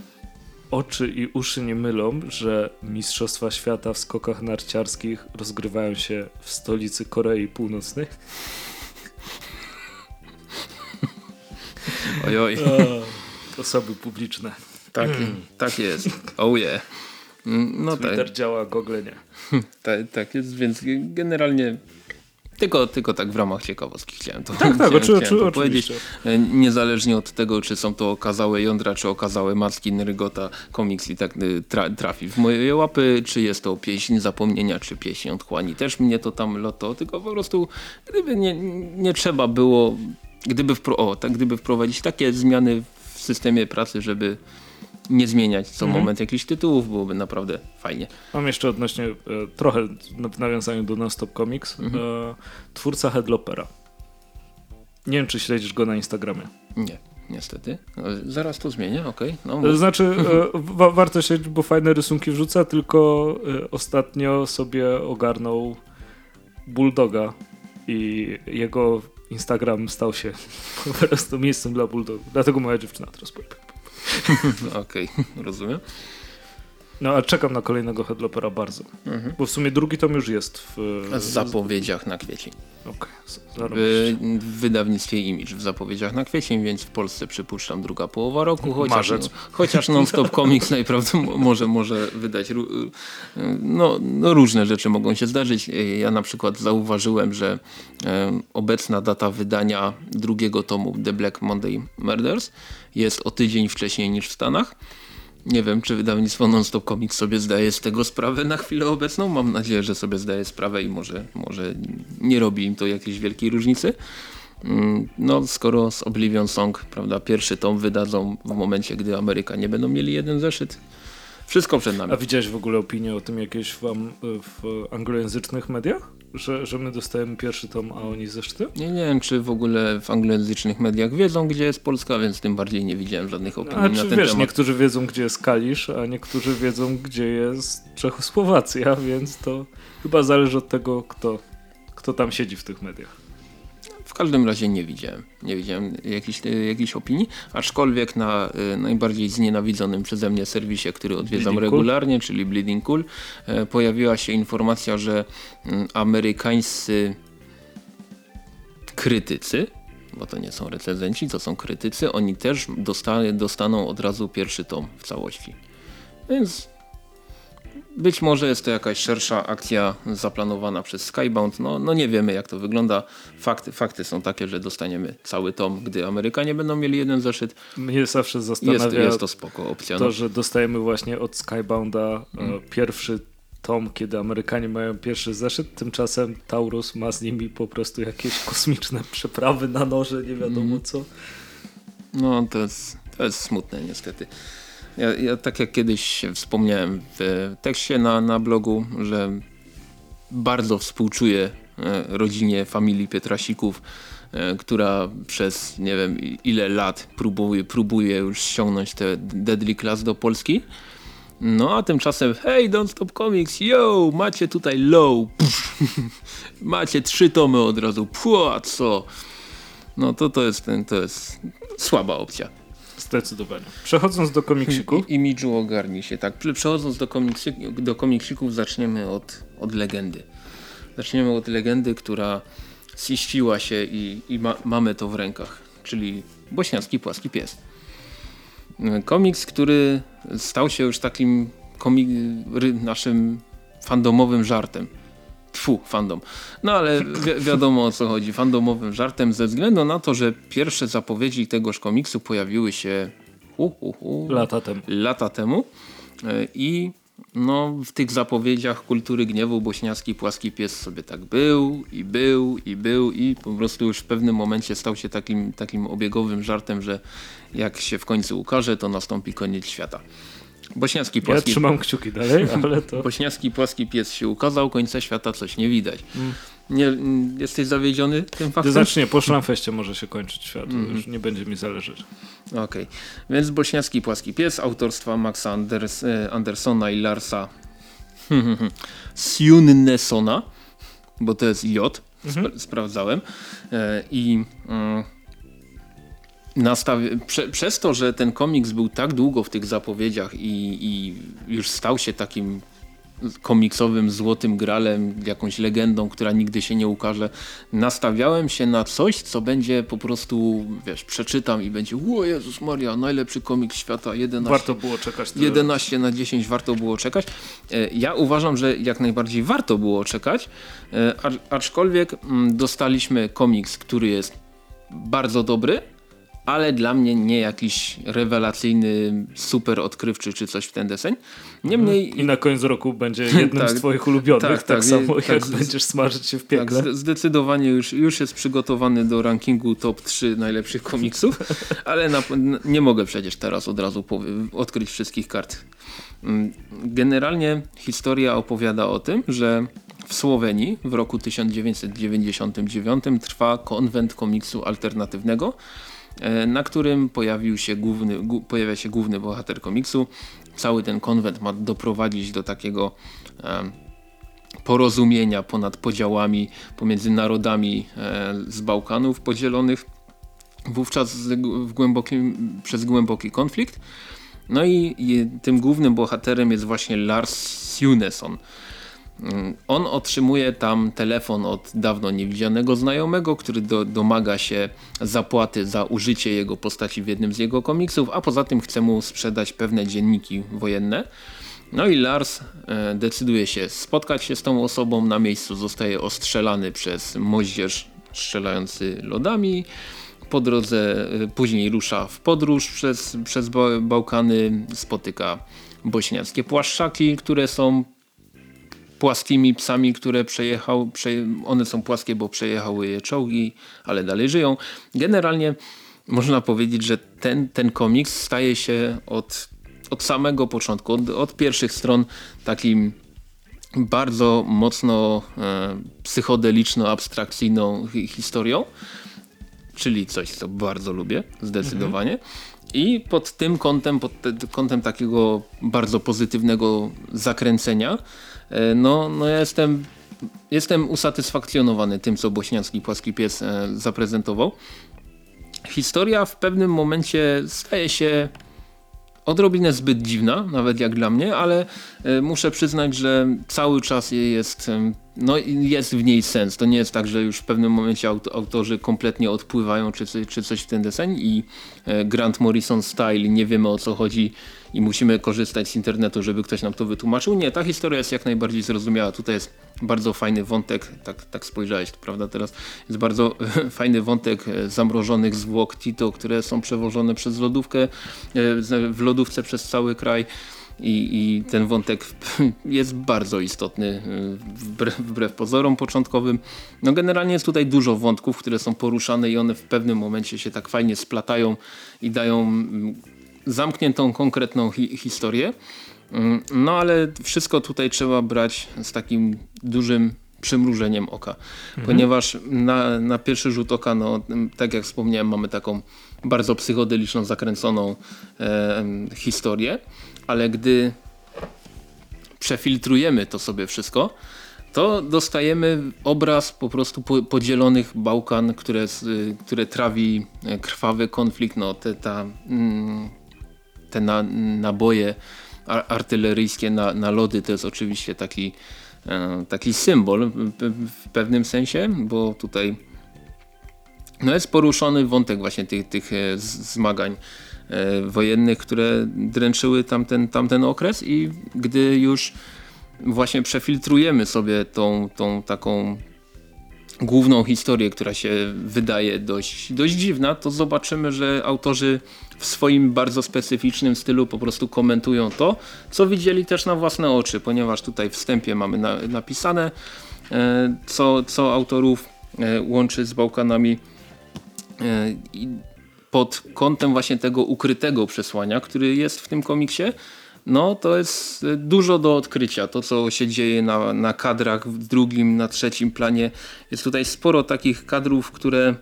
oczy i uszy nie mylą, że Mistrzostwa Świata w skokach narciarskich rozgrywają się w stolicy Korei Północnej? Ojoj. O, osoby publiczne. Tak, tak jest. Oh yeah. No Twitter tak. działa, Google nie. tak, tak jest, więc generalnie tylko, tylko tak w ramach ciekawostki chciałem to, tak, tak, chciałem, oczy, chciałem to powiedzieć. E, niezależnie od tego, czy są to okazałe jądra, czy okazałe macki Nrygota, komiks i tak e, tra trafi w moje łapy, czy jest to pieśń zapomnienia, czy pieśń otchłani. Też mnie to tam loto, tylko po prostu gdyby nie, nie trzeba było, gdyby, wpro o, tak, gdyby wprowadzić takie zmiany w systemie pracy, żeby nie zmieniać co mhm. moment jakichś tytułów, byłoby naprawdę fajnie. Mam jeszcze odnośnie, e, trochę w nawiązaniu do Non-Stop Comics, mhm. e, twórca Headlopera. Nie wiem, czy śledzisz go na Instagramie. Nie, niestety. E, zaraz to zmienię, okej. Okay. No, znaczy, e, wa warto śledzić, bo fajne rysunki wrzuca, tylko e, ostatnio sobie ogarnął Bulldoga i jego Instagram stał się po prostu miejscem dla Bulldoga. Dlatego moja dziewczyna teraz powie. Okej, okay, rozumiem. No a czekam na kolejnego Headlopera bardzo. Mhm. Bo w sumie drugi tom już jest w... w zapowiedziach na kwiecień. Okay, w, w wydawnictwie Image w zapowiedziach na kwiecień, więc w Polsce przypuszczam druga połowa roku. Chociaż, no, chociaż Non-Stop Comics najprawdopodobniej może, może wydać no, no, różne rzeczy mogą się zdarzyć. Ja na przykład zauważyłem, że obecna data wydania drugiego tomu The Black Monday Murders jest o tydzień wcześniej niż w Stanach. Nie wiem, czy wydawnictwo Nonstop Comics sobie zdaje z tego sprawę na chwilę obecną. Mam nadzieję, że sobie zdaje sprawę i może, może nie robi im to jakiejś wielkiej różnicy. Mm, no, skoro z Oblivion Song, prawda, pierwszy tom wydadzą w momencie, gdy Ameryka nie będą mieli jeden zeszyt, wszystko przed nami. A widziałeś w ogóle opinię o tym jakieś w, w anglojęzycznych mediach? Że, że my dostajemy pierwszy tom, a oni zeszty? Nie, nie wiem, czy w ogóle w anglojęzycznych mediach wiedzą, gdzie jest Polska, więc tym bardziej nie widziałem żadnych opinii a, na ten wiesz, temat. Niektórzy wiedzą, gdzie jest Kalisz, a niektórzy wiedzą, gdzie jest Czechosłowacja, więc to chyba zależy od tego, kto, kto tam siedzi w tych mediach. W każdym razie nie widziałem. Nie widziałem jakiejś, jakiejś opinii, aczkolwiek na y, najbardziej znienawidzonym przeze mnie serwisie, który odwiedzam Bleeding regularnie, cool. czyli Bleeding Cool, y, pojawiła się informacja, że y, amerykańscy krytycy, bo to nie są recenzenci, to są krytycy, oni też dostaną od razu pierwszy tom w całości. Więc być może jest to jakaś szersza akcja zaplanowana przez Skybound. No, no nie wiemy jak to wygląda. Fakty, fakty są takie, że dostaniemy cały tom, gdy Amerykanie będą mieli jeden zeszyt. Mnie zawsze zastanawia jest, jest to spoko opcja. To, no. że dostajemy właśnie od Skybounda hmm. pierwszy tom, kiedy Amerykanie mają pierwszy zeszyt, tymczasem Taurus ma z nimi po prostu jakieś kosmiczne przeprawy na noże, nie wiadomo hmm. co. No to jest, to jest smutne niestety. Ja, ja, tak jak kiedyś wspomniałem w tekście na, na blogu, że bardzo współczuję e, rodzinie familii Pietrasików, e, która przez nie wiem ile lat próbuje, próbuje już ściągnąć te Deadly Class do Polski. No a tymczasem hej Don't Stop Comics, yo, macie tutaj low, macie trzy tomy od razu, pua, co? No to to jest, to jest słaba opcja. Zdecydowanie. Przechodząc do komiksików. I, Midżu ogarnij się, tak. Przechodząc do, komiksy, do komiksików zaczniemy od, od legendy. Zaczniemy od legendy, która ziściła się i, i ma, mamy to w rękach, czyli bośniacki płaski pies. Komiks, który stał się już takim naszym fandomowym żartem. Tfu, fandom. No ale wi wiadomo o co chodzi. Fandomowym żartem ze względu na to, że pierwsze zapowiedzi tegoż komiksu pojawiły się hu, hu, hu, lata temu. Lata temu. E, I no, w tych zapowiedziach kultury gniewu bośniacki płaski pies sobie tak był i był i był i po prostu już w pewnym momencie stał się takim, takim obiegowym żartem, że jak się w końcu ukaże, to nastąpi koniec świata. Bośniacki płaski... Ja trzymam kciuki dalej, ale to... Bośniacki płaski pies się ukazał, końca świata coś nie widać. Mm. Nie, jesteś zawiedziony tym faktem? Znaczy nie, po szlamfeście może się kończyć świat, mm. już nie będzie mi zależeć. Okej, okay. więc Bośniacki płaski pies autorstwa Maxa Anders, e, Andersona i Larsa Sjunnesona, bo to jest J, mhm. sprawdzałem. E, I... Mm, nastawi- prze, przez to, że ten komiks był tak długo w tych zapowiedziach i, i już stał się takim komiksowym złotym gralem, jakąś legendą, która nigdy się nie ukaże. Nastawiałem się na coś, co będzie po prostu, wiesz, przeczytam i będzie o Jezus Maria, najlepszy komiks świata, 11, warto było czekać. 11 na 10 warto było czekać. E, ja uważam, że jak najbardziej warto było czekać, e, aczkolwiek mm, dostaliśmy komiks, który jest bardzo dobry, ale dla mnie nie jakiś rewelacyjny, super odkrywczy czy coś w ten deseń. Niemniej... I na koniec roku będzie jednym tak, z twoich ulubionych, tak, tak, tak samo tak, jak będziesz smażyć się w piekle. Tak, zdecydowanie już, już jest przygotowany do rankingu top 3 najlepszych komiksów, ale na, nie mogę przecież teraz od razu odkryć wszystkich kart. Mm, generalnie historia opowiada o tym, że w Słowenii w roku 1999 trwa konwent komiksu alternatywnego, na którym pojawił się główny, pojawia się główny bohater komiksu. Cały ten konwent ma doprowadzić do takiego e, porozumienia ponad podziałami pomiędzy narodami e, z Bałkanów podzielonych wówczas głębokim, przez głęboki konflikt. No i, i tym głównym bohaterem jest właśnie Lars Suneson. Mm, on otrzymuje tam telefon od dawno niewidzianego znajomego, który do, domaga się zapłaty za użycie jego postaci w jednym z jego komiksów, a poza tym chce mu sprzedać pewne dzienniki wojenne. No i Lars e, decyduje się spotkać się z tą osobą. Na miejscu zostaje ostrzelany przez moździerz strzelający lodami. Po drodze e, później rusza w podróż przez, przez Bałkany, spotyka bośniackie płaszczaki, które są płaskimi psami, które przejechał, prze, one są płaskie, bo przejechały je czołgi, ale dalej żyją. Generalnie można powiedzieć, że ten, ten komiks staje się od, od samego początku, od, od pierwszych stron takim bardzo mocno e, psychodeliczno-abstrakcyjną hi historią, czyli coś, co bardzo lubię, zdecydowanie. I pod tym kątem, pod te, kątem takiego bardzo pozytywnego zakręcenia, no, no ja jestem, jestem usatysfakcjonowany tym, co bośniacki płaski pies e, zaprezentował. Historia w pewnym momencie staje się odrobinę zbyt dziwna, nawet jak dla mnie, ale e, muszę przyznać, że cały czas jest, no, jest w niej sens. To nie jest tak, że już w pewnym momencie autorzy kompletnie odpływają czy, czy coś w ten deseń i Grant Morrison style, nie wiemy o co chodzi i musimy korzystać z internetu, żeby ktoś nam to wytłumaczył. Nie, ta historia jest jak najbardziej zrozumiała. Tutaj jest bardzo fajny wątek, tak, tak spojrzałeś, prawda, teraz jest bardzo fajny wątek e, zamrożonych zwłok Tito, które są przewożone przez lodówkę, e, w lodówce przez cały kraj. I, I, ten wątek jest bardzo istotny e, wbrew, wbrew, pozorom początkowym. No generalnie jest tutaj dużo wątków, które są poruszane i one w pewnym momencie się tak fajnie splatają i dają mm, zamkniętą konkretną hi historię. Mm, no ale wszystko tutaj trzeba brać z takim dużym przymrużeniem oka, mhm. ponieważ na, na pierwszy rzut oka, no, tak jak wspomniałem, mamy taką bardzo psychodeliczną, zakręconą e, historię, ale gdy przefiltrujemy to sobie wszystko, to dostajemy obraz po prostu podzielonych Bałkan, które, które trawi e, krwawy konflikt, no te, ta, mm, te na, naboje artyleryjskie na, na lody to jest oczywiście taki e, taki symbol w pewnym sensie, bo tutaj no jest poruszony wątek właśnie tych, tych e, zmagań wojennych, które dręczyły tamten, tamten okres i gdy już właśnie przefiltrujemy sobie tą, tą taką główną historię, która się wydaje dość, dość dziwna, to zobaczymy, że autorzy w swoim bardzo specyficznym stylu po prostu komentują to, co widzieli też na własne oczy, ponieważ tutaj w wstępie mamy na, napisane, e, co, co autorów e, łączy z Bałkanami e, pod kątem właśnie tego ukrytego przesłania, który jest w tym komiksie, no to jest y, dużo do odkrycia. To, co się dzieje na, na kadrach w drugim, na trzecim planie. Jest tutaj sporo takich kadrów, które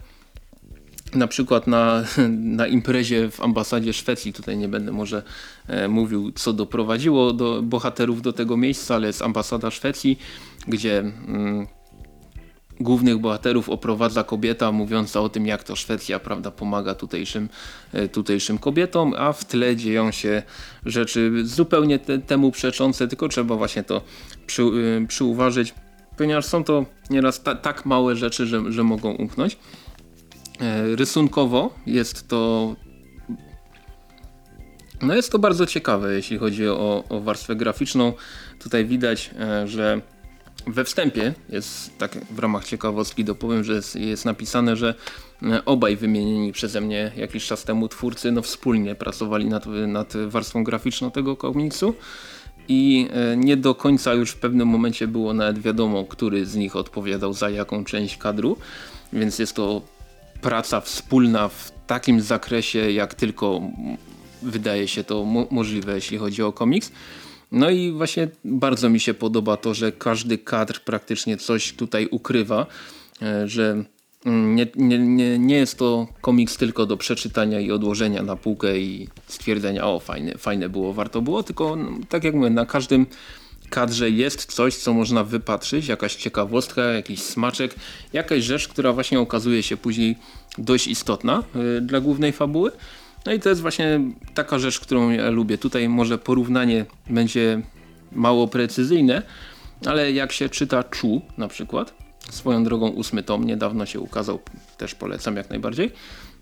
na przykład na, na imprezie w ambasadzie Szwecji, tutaj nie będę może e, mówił, co doprowadziło do bohaterów do tego miejsca, ale jest ambasada Szwecji, gdzie mm, głównych bohaterów oprowadza kobieta mówiąca o tym jak to Szwecja prawda, pomaga tutejszym, e, tutejszym kobietom, a w tle dzieją się rzeczy zupełnie te, temu przeczące, tylko trzeba właśnie to przy, e, przyuważyć, ponieważ są to nieraz ta, tak małe rzeczy, że, że mogą umknąć. E, rysunkowo jest to no jest to bardzo ciekawe, jeśli chodzi o, o warstwę graficzną. Tutaj widać, że we wstępie jest, tak w ramach ciekawostki dopowiem, że jest, jest napisane, że e, obaj wymienieni przeze mnie jakiś czas temu twórcy no wspólnie pracowali nad, nad warstwą graficzną tego komiksu i e, nie do końca już w pewnym momencie było nawet wiadomo, który z nich odpowiadał za jaką część kadru, więc jest to praca wspólna w takim zakresie, jak tylko wydaje się to mo możliwe, jeśli chodzi o komiks. No i właśnie bardzo mi się podoba to, że każdy kadr praktycznie coś tutaj ukrywa, e, że nie, nie, nie, nie jest to komiks tylko do przeczytania i odłożenia na półkę i stwierdzenia, o fajne, fajne było, warto było, tylko no, tak jak mówię, na każdym kadrze jest coś, co można wypatrzyć, jakaś ciekawostka, jakiś smaczek, jakaś rzecz, która właśnie okazuje się później dość istotna y, dla głównej fabuły. No i to jest właśnie taka rzecz, którą ja lubię. Tutaj może porównanie będzie mało precyzyjne, ale jak się czyta Chu na przykład, swoją drogą ósmy tom niedawno się ukazał, też polecam jak najbardziej.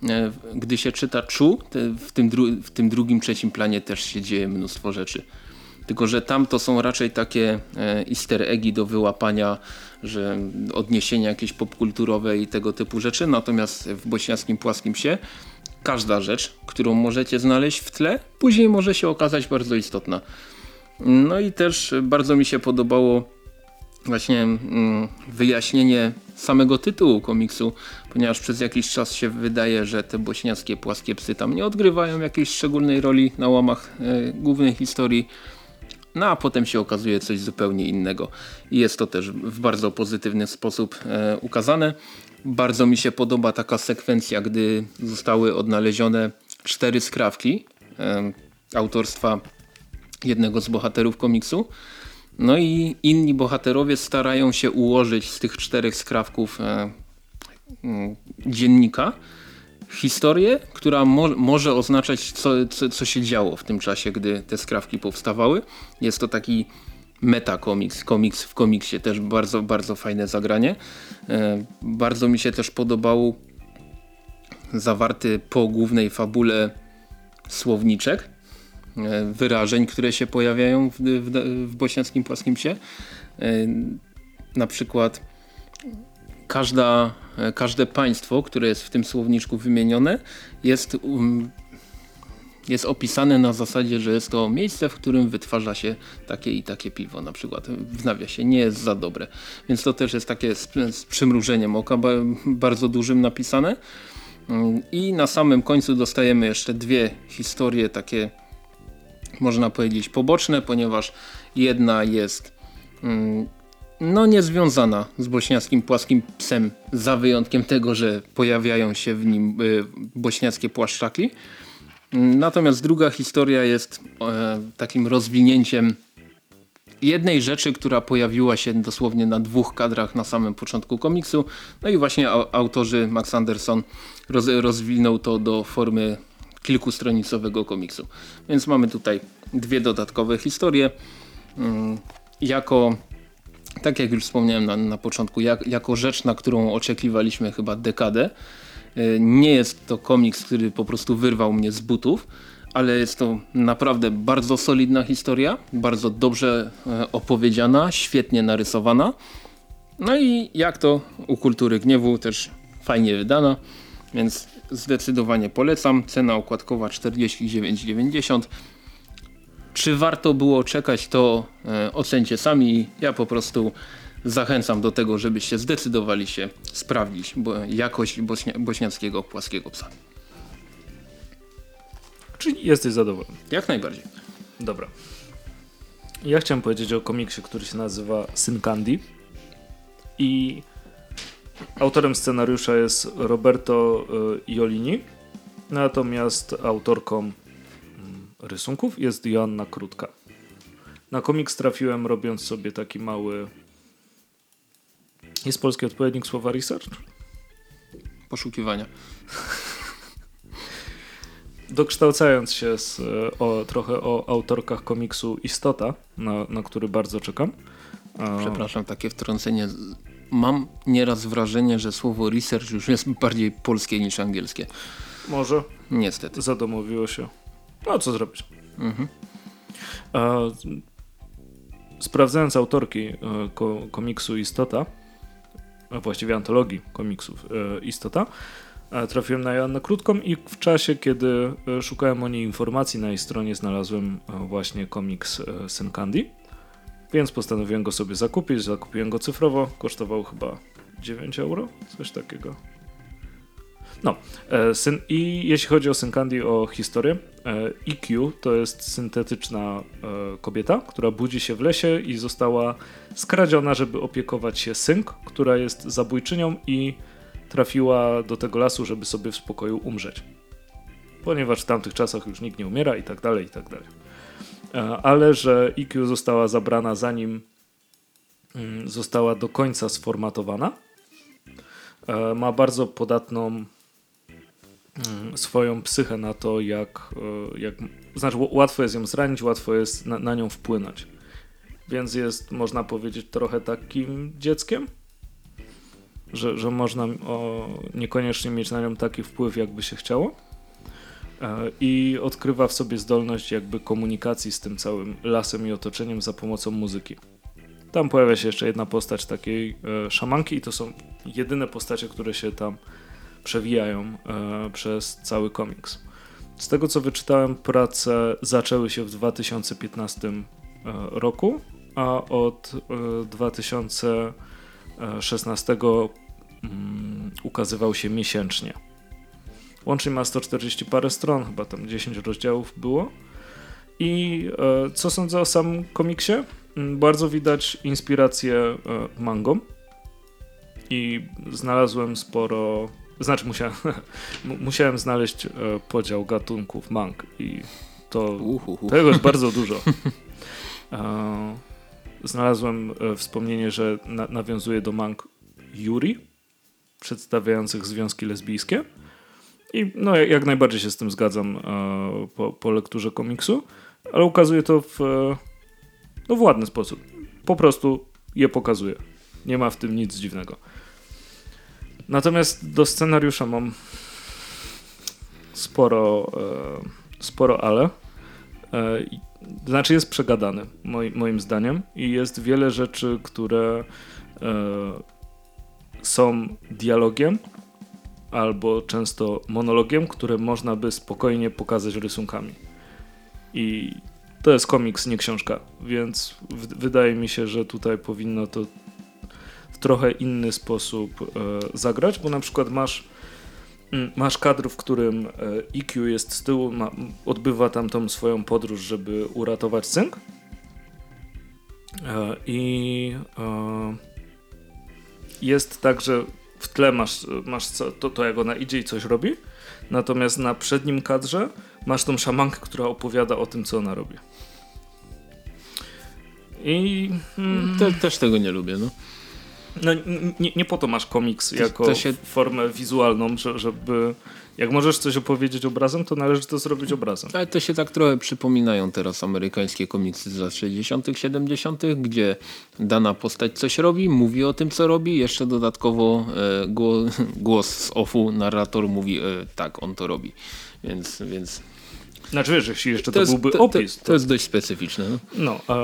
E, gdy się czyta Chu, w tym, w tym drugim, trzecim planie też się dzieje mnóstwo rzeczy. Tylko, że tam to są raczej takie e, easter eggi do wyłapania, że odniesienia jakieś popkulturowe i tego typu rzeczy. Natomiast w bośniackim płaskim się każda rzecz, którą możecie znaleźć w tle, później może się okazać bardzo istotna. No i też bardzo mi się podobało właśnie mm, wyjaśnienie samego tytułu komiksu, ponieważ przez jakiś czas się wydaje, że te bośniackie płaskie psy tam nie odgrywają jakiejś szczególnej roli na łamach e, głównej historii. No a potem się okazuje coś zupełnie innego. I jest to też w bardzo pozytywny sposób e, ukazane. Bardzo mi się podoba taka sekwencja, gdy zostały odnalezione cztery skrawki e, autorstwa jednego z bohaterów komiksu. No i inni bohaterowie starają się ułożyć z tych czterech skrawków e, dziennika historię, która mo może oznaczać co, co, co, się działo w tym czasie, gdy te skrawki powstawały. Jest to taki meta komiks, komiks w komiksie, też bardzo, bardzo fajne zagranie. E, bardzo mi się też podobał zawarty po głównej fabule słowniczek e, wyrażeń, które się pojawiają w, w, w bośniackim płaskim psie. E, na przykład każda, każde państwo, które jest w tym słowniczku wymienione jest um, jest opisane na zasadzie, że jest to miejsce, w którym wytwarza się takie i takie piwo na przykład w nawiasie, nie jest za dobre. Więc to też jest takie z, z przymrużeniem oka bardzo dużym napisane. Mm, I na samym końcu dostajemy jeszcze dwie historie takie można powiedzieć poboczne, ponieważ jedna jest mm, no niezwiązana z bośniackim płaskim psem za wyjątkiem tego, że pojawiają się w nim y, bośniackie płaszczaki. Natomiast druga historia jest e, takim rozwinięciem jednej rzeczy, która pojawiła się dosłownie na dwóch kadrach na samym początku komiksu. No i właśnie autorzy Max Anderson roz, rozwinął to do formy kilkustronicowego komiksu. Więc mamy tutaj dwie dodatkowe historie. Mm, jako tak jak już wspomniałem na, na początku, jak, jako rzecz, na którą oczekiwaliśmy chyba dekadę. E, nie jest to komiks, który po prostu wyrwał mnie z butów, ale jest to naprawdę bardzo solidna historia, bardzo dobrze e, opowiedziana, świetnie narysowana. No i jak to u Kultury Gniewu też fajnie wydana, więc zdecydowanie polecam. Cena okładkowa 49,90. Czy warto było czekać to e, ocencie sami. Ja po prostu zachęcam do tego, żebyście zdecydowali się sprawdzić jakość bośnia bośniackiego płaskiego psa. Czyli jesteś zadowolony? Jak najbardziej. Dobra. Ja chciałem powiedzieć o komiksie, który się nazywa Syn Candy. I autorem scenariusza jest Roberto y, Iolini. Natomiast autorką mm, rysunków jest Joanna Krótka. Na komiks trafiłem robiąc sobie taki mały... Jest polski odpowiednik słowa research? Poszukiwania. dokształcając się z, e, o, trochę o autorkach komiksu Istota, na, na który bardzo czekam. Przepraszam, takie wtrącenie. Mam nieraz wrażenie, że słowo research już jest bardziej polskie niż angielskie. Może. Niestety. Zadomowiło się. No co zrobić. Mhm. sprawdzając autorki e, ko komiksu Istota, właściwie antologii komiksów e, Istota, trafiłem na Joannę Krótką i w czasie, kiedy e, szukałem o niej informacji na jej stronie znalazłem e, właśnie komiks e, Syn Candy, więc postanowiłem go sobie zakupić, zakupiłem go cyfrowo, kosztował chyba 9 euro, coś takiego. No, syn, i jeśli chodzi o Syn Candy, o historię, EQ to jest syntetyczna kobieta, która budzi się w lesie i została skradziona, żeby opiekować się Synk, która jest zabójczynią i trafiła do tego lasu, żeby sobie w spokoju umrzeć. Ponieważ w tamtych czasach już nikt nie umiera i tak dalej, i tak dalej. E, ale że IQ została zabrana zanim mm, została do końca sformatowana. E, ma bardzo podatną swoją psychę na to, jak, e, jak znaczy łatwo jest ją zranić, łatwo jest na, na nią wpłynąć. Więc jest, można powiedzieć, trochę takim dzieckiem że, że można o, niekoniecznie mieć na nią taki wpływ, jakby się chciało. E, I odkrywa w sobie zdolność jakby komunikacji z tym całym lasem i otoczeniem za pomocą muzyki. Tam pojawia się jeszcze jedna postać takiej e, szamanki i to są jedyne postacie, które się tam przewijają e, przez cały komiks. Z tego co wyczytałem, prace zaczęły się w 2015 e, roku, a od 2016 mm, ukazywał się miesięcznie. Łącznie ma 140 parę stron, chyba tam 10 rozdziałów było. I e, co sądzę o samym komiksie? Mm, bardzo widać inspirację e, mangą. I znalazłem sporo. Znaczy, musiałem, musiałem znaleźć e, podział gatunków mang. I to Uhuhu. tego jest bardzo dużo. E, znalazłem e, wspomnienie, że na, nawiązuje do mang Yuri przedstawiających związki lesbijskie. I no, jak najbardziej się z tym zgadzam po, po lekturze komiksu, ale ukazuje to w, no, w ładny sposób. Po prostu je pokazuje. Nie ma w tym nic dziwnego. Natomiast do scenariusza mam sporo, e, sporo ale. E, znaczy jest przegadany, moi, moim zdaniem, i jest wiele rzeczy, które e, są dialogiem albo często monologiem, które można by spokojnie pokazać rysunkami. I to jest komiks, nie książka, więc wydaje mi się, że tutaj powinno to trochę inny sposób e, zagrać, bo na przykład masz mm, masz kadr, w którym EQ jest z tyłu, ma, odbywa tam tą swoją podróż, żeby uratować cynk e, i e, jest tak, że w tle masz, masz to, to, jak ona idzie i coś robi, natomiast na przednim kadrze masz tą szamankę, która opowiada o tym, co ona robi. I... Mm, Te, też tego nie lubię, no. No nie, nie po to masz komiks jako to się... formę wizualną, żeby jak możesz coś opowiedzieć obrazem, to należy to zrobić obrazem. Ale to się tak trochę przypominają teraz amerykańskie komiksy z lat 60., 70., gdzie dana postać coś robi, mówi o tym, co robi, jeszcze dodatkowo e, głos, głos z offu, narrator mówi, e, tak, on to robi. Więc, więc... Znaczy wiesz, jeśli jeszcze to, to jest, byłby to, opis. To, to, jest dość specyficzne. No, no a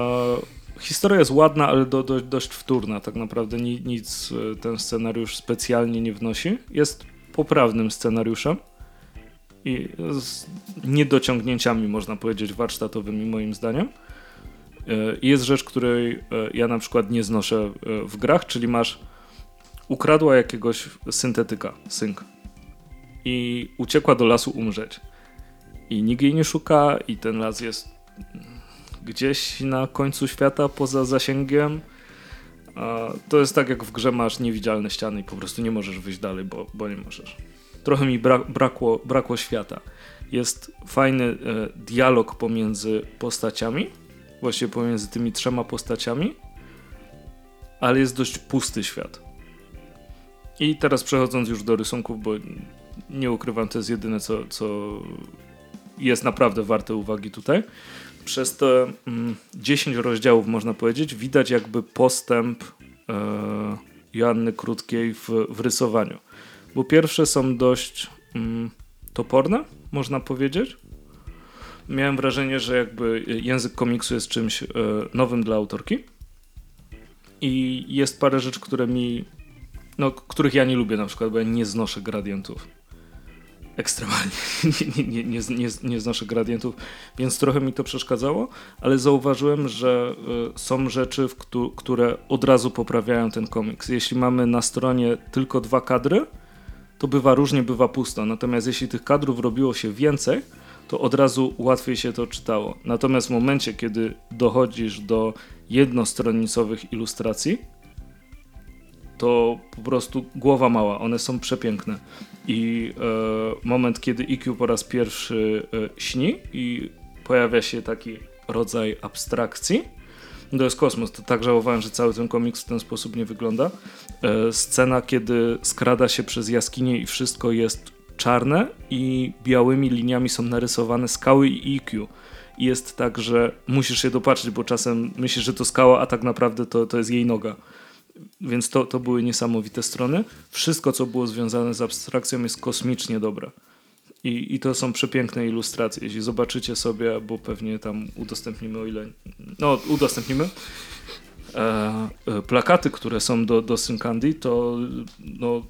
historia jest ładna, ale do, do, dość wtórna. Tak naprawdę nic e, ten scenariusz specjalnie nie wnosi. Jest poprawnym scenariuszem i z niedociągnięciami, można powiedzieć, warsztatowymi moim zdaniem. E, jest rzecz, której e, ja na przykład nie znoszę w grach, czyli masz ukradła jakiegoś syntetyka, synk i uciekła do lasu umrzeć. I nikt jej nie szuka i ten las jest gdzieś na końcu świata poza zasięgiem. To jest tak jak w grze masz niewidzialne ściany i po prostu nie możesz wyjść dalej, bo, bo nie możesz trochę mi bra brakło, brakło świata. Jest fajny e, dialog pomiędzy postaciami, właściwie pomiędzy tymi trzema postaciami, ale jest dość pusty świat. I teraz przechodząc już do rysunków, bo nie ukrywam, to jest jedyne, co, co jest naprawdę warte uwagi tutaj. Przez te mm, 10 rozdziałów, można powiedzieć, widać jakby postęp e, Joanny Krótkiej w, w rysowaniu bo pierwsze są dość mm, toporne, można powiedzieć. Miałem wrażenie, że jakby język komiksu jest czymś e, nowym dla autorki. I jest parę rzeczy, które mi, no, których ja nie lubię na przykład, bo ja nie znoszę gradientów. Ekstremalnie. nie, nie, nie, nie, nie znoszę gradientów, więc trochę mi to przeszkadzało, ale zauważyłem, że y, są rzeczy, które od razu poprawiają ten komiks. Jeśli mamy na stronie tylko dwa kadry, to bywa różnie, bywa pusto. Natomiast jeśli tych kadrów robiło się więcej, to od razu łatwiej się to czytało. Natomiast w momencie, kiedy dochodzisz do jednostronnicowych ilustracji, to po prostu głowa mała, one są przepiękne. I e, moment, kiedy IQ po raz pierwszy e, śni i pojawia się taki rodzaj abstrakcji, to jest kosmos. To tak żałowałem, że cały ten komiks w ten sposób nie wygląda. E, scena, kiedy skrada się przez jaskinię i wszystko jest czarne i białymi liniami są narysowane skały i IQ. I jest tak, że musisz się dopatrzyć, bo czasem myślisz, że to skała, a tak naprawdę to, to jest jej noga. Więc to, to były niesamowite strony. Wszystko, co było związane z abstrakcją, jest kosmicznie dobre. I, I to są przepiękne ilustracje. Jeśli zobaczycie sobie, bo pewnie tam udostępnimy, o ile. No, udostępnimy. E, e, plakaty, które są do, do Syncandy, to no,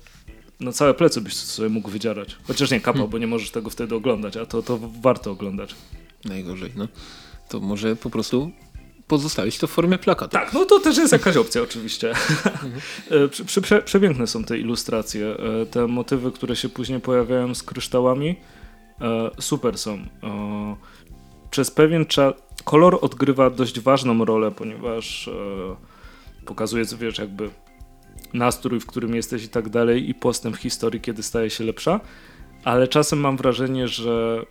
na całe plecy byś sobie mógł wydzierać. Chociaż nie kapał, hmm. bo nie możesz tego wtedy oglądać, a to, to warto oglądać. Najgorzej, no. To może po prostu pozostawić to w formie plakatu. Tak, no to też jest jakaś opcja oczywiście. Mhm. prze, przepiękne są te ilustracje. E, te motywy, które się później pojawiają z kryształami, e, super są. E, przez pewien czas kolor odgrywa dość ważną rolę, ponieważ pokazuje, wiesz, jakby nastrój, w którym jesteś i tak dalej i postęp historii, kiedy staje się lepsza, ale czasem mam wrażenie, że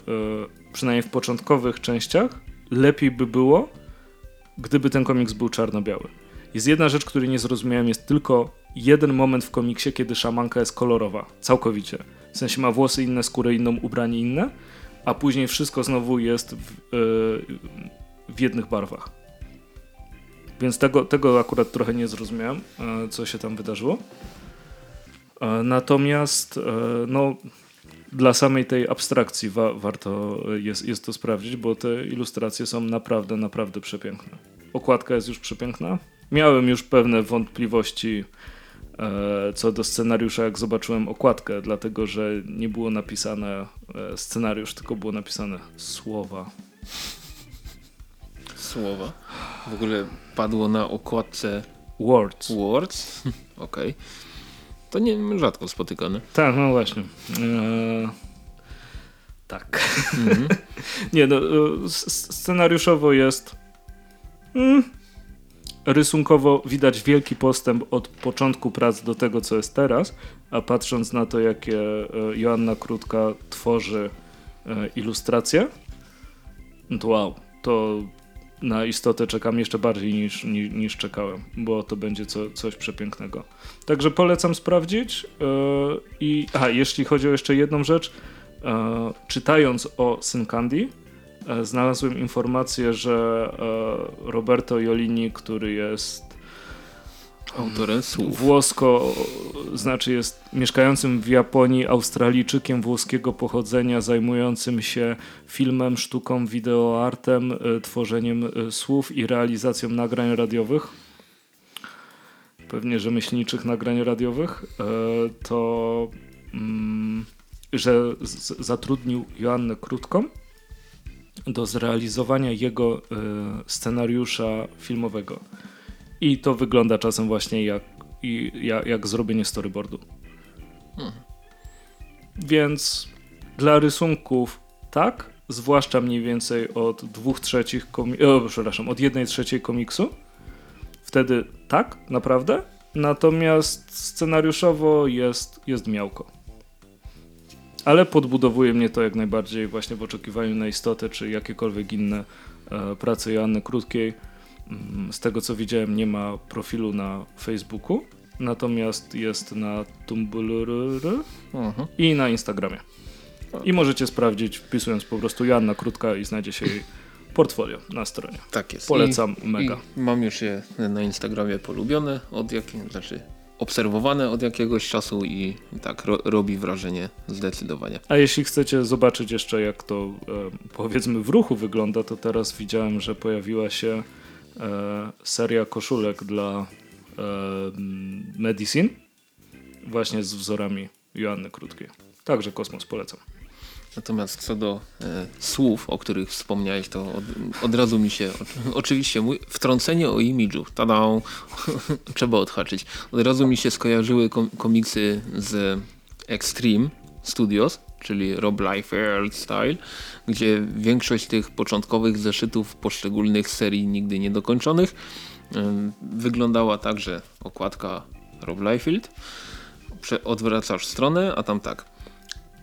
przynajmniej w początkowych częściach lepiej by było, gdyby ten komiks był czarno-biały. Jest jedna rzecz, której nie zrozumiałem, jest tylko jeden moment w komiksie, kiedy szamanka jest kolorowa, całkowicie. W sensie ma włosy inne, skórę inną, ubranie inne, a później wszystko znowu jest w, yy, w jednych barwach. Więc tego, tego akurat trochę nie zrozumiałem, yy, co się tam wydarzyło. Yy, natomiast no, dla samej tej abstrakcji wa warto jest, jest to sprawdzić, bo te ilustracje są naprawdę, naprawdę przepiękne. Okładka jest już przepiękna. Miałem już pewne wątpliwości e, co do scenariusza, jak zobaczyłem okładkę, dlatego że nie było napisane e, scenariusz, tylko było napisane słowa. Słowa? W ogóle padło na okładce Words. Words? Okej. Okay. To nie rzadko spotykane. Tak, no właśnie. Eee, tak. Nie, no, e, scenariuszowo jest. Mm, rysunkowo widać wielki postęp od początku prac do tego, co jest teraz, a patrząc na to, jakie e, Joanna Krótka tworzy e, ilustracje, no to wow, to na istotę czekam jeszcze bardziej niż, niż, niż czekałem, bo to będzie co, coś przepięknego. Także polecam sprawdzić. Yy, I a, jeśli chodzi o jeszcze jedną rzecz, yy, czytając o Syncandi, yy, znalazłem informację, że Roberto Jolini, który jest autorem słów. Włosko, znaczy jest mieszkającym w Japonii Australijczykiem włoskiego pochodzenia, zajmującym się filmem, sztuką, wideoartem, y, tworzeniem y, słów i realizacją nagrań radiowych. Pewnie rzemieślniczych nagrań radiowych. Y, to, mm, że zatrudnił Joannę Krótką do zrealizowania jego scenariusza filmowego. I to wygląda czasem właśnie jak, jak, jak zrobienie storyboardu. Hmm. Więc dla rysunków tak, zwłaszcza mniej więcej od dwóch trzecich, o, przepraszam, od jednej trzeciej komiksu. Wtedy tak, naprawdę. Natomiast scenariuszowo jest, jest miałko. Ale podbudowuje mnie to jak najbardziej właśnie w oczekiwaniu na istotę, czy jakiekolwiek inne e, prace Joanny Krótkiej z tego co widziałem, nie ma profilu na Facebooku, natomiast jest na Tumblr mhm. i na Instagramie. I możecie sprawdzić, wpisując po prostu Janna Krótka i znajdzie się jej portfolio na stronie. Tak jest. Polecam I, mega. I mam już je na Instagramie polubione, od jakiego, znaczy obserwowane od jakiegoś czasu i tak ro, robi wrażenie zdecydowanie. A jeśli chcecie zobaczyć jeszcze jak to e, powiedzmy w ruchu wygląda, to teraz widziałem, że pojawiła się seria koszulek dla e, Medicine właśnie z wzorami Joanny Krótkiej. Także Kosmos polecam. Natomiast co do e, słów, o których wspomniałeś, to od, od razu mi się, o, oczywiście mój, wtrącenie o imidżu, tada, trzeba odhaczyć. Od razu mi się skojarzyły kom, komiksy z Extreme Studios, czyli Rob Liefeld Style, gdzie większość tych początkowych zeszytów poszczególnych serii nigdy niedokończonych wyglądała tak, że okładka Rob Liefeld, odwracasz stronę, a tam tak.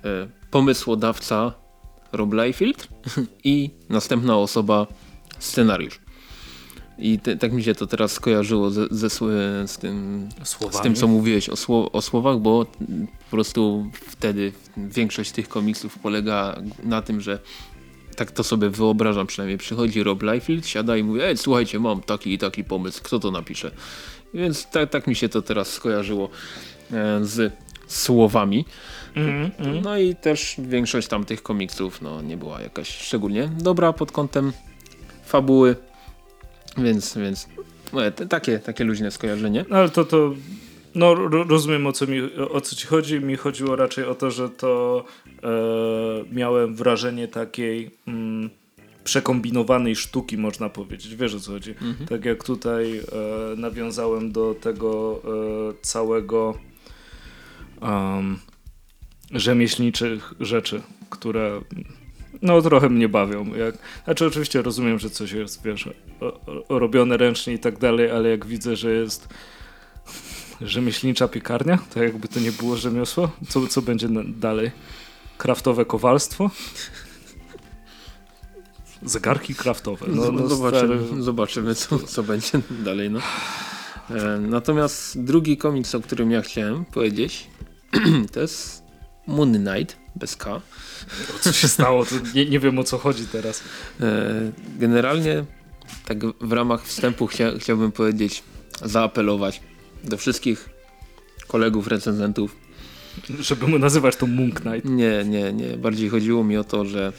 E, pomysłodawca Rob Liefeld i następna osoba scenariusz. I te, tak mi się to teraz skojarzyło ze, ze z, tym, z tym, co mówiłeś o, słow, o słowach, bo po prostu wtedy większość tych komiksów polega na tym, że tak to sobie wyobrażam przynajmniej. Przychodzi Rob Liefeld, siada i mówi, ej słuchajcie, mam taki i taki pomysł, kto to napisze? Więc tak, tak mi się to teraz skojarzyło e, z słowami. Mm, mm. No i też większość tamtych komiksów no, nie była jakaś szczególnie dobra pod kątem fabuły. Więc, więc no, takie, takie luźne skojarzenie. No, ale to, to no, rozumiem o co, mi, o co ci chodzi. Mi chodziło raczej o to, że to e, miałem wrażenie takiej mm, przekombinowanej sztuki, można powiedzieć. Wiesz o co chodzi. Mhm. Tak jak tutaj e, nawiązałem do tego e, całego um, rzemieślniczych rzeczy, które no trochę mnie bawią. Jak, znaczy oczywiście rozumiem, że coś jest, wiesz, o, o, robione ręcznie i tak dalej, ale jak widzę, że jest rzemieślnicza piekarnia, to jakby to nie było rzemiosło, co, co będzie dalej? Kraftowe kowalstwo? Zegarki kraftowe. No, no zobaczymy, zobaczymy co, co będzie dalej. No. E, natomiast drugi komiks, o którym ja chciałem powiedzieć, to jest Moon Knight bez K. Co się stało? Nie, nie, wiem o co chodzi teraz. E, generalnie tak w ramach wstępu chcia, chciałbym powiedzieć, zaapelować do wszystkich kolegów recenzentów. Żeby mu nazywać to Moon Knight. Nie, nie, nie. Bardziej chodziło mi o to, że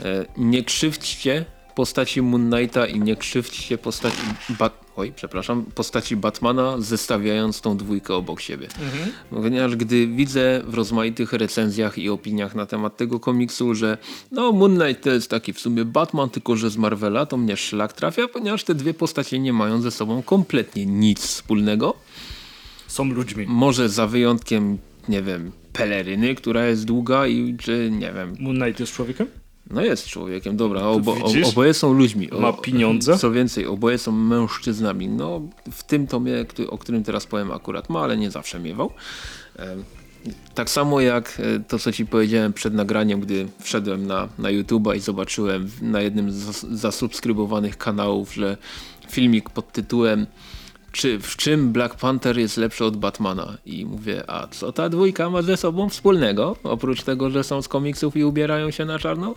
e, nie krzywdźcie postaci Moon Knighta i nie krzywdźcie postaci Bat oj, przepraszam, postaci Batmana zestawiając tą dwójkę obok siebie. Mhm. Ponieważ gdy widzę w rozmaitych recenzjach i opiniach na temat tego komiksu, że no Moon Knight to jest taki w sumie Batman, tylko że z Marvela, to mnie szlak trafia, ponieważ te dwie postacie nie mają ze sobą kompletnie nic wspólnego. Są ludźmi. Może za wyjątkiem, nie wiem, peleryny, która jest długa i czy nie wiem. Moon Knight jest człowiekiem? No jest człowiekiem, dobra, obo, oboje są ludźmi. Ma pieniądze? Co więcej, oboje są mężczyznami. No, w tym tomie, o którym teraz powiem akurat ma, ale nie zawsze miewał. tak samo jak e, to, co ci powiedziałem przed nagraniem, gdy wszedłem na, na YouTube'a i zobaczyłem na jednym z zasubskrybowanych kanałów, że filmik pod tytułem czy, w czym Black Panther jest lepszy od Batmana i mówię, a co ta dwójka ma ze sobą wspólnego, oprócz tego, że są z komiksów i ubierają się na czarno?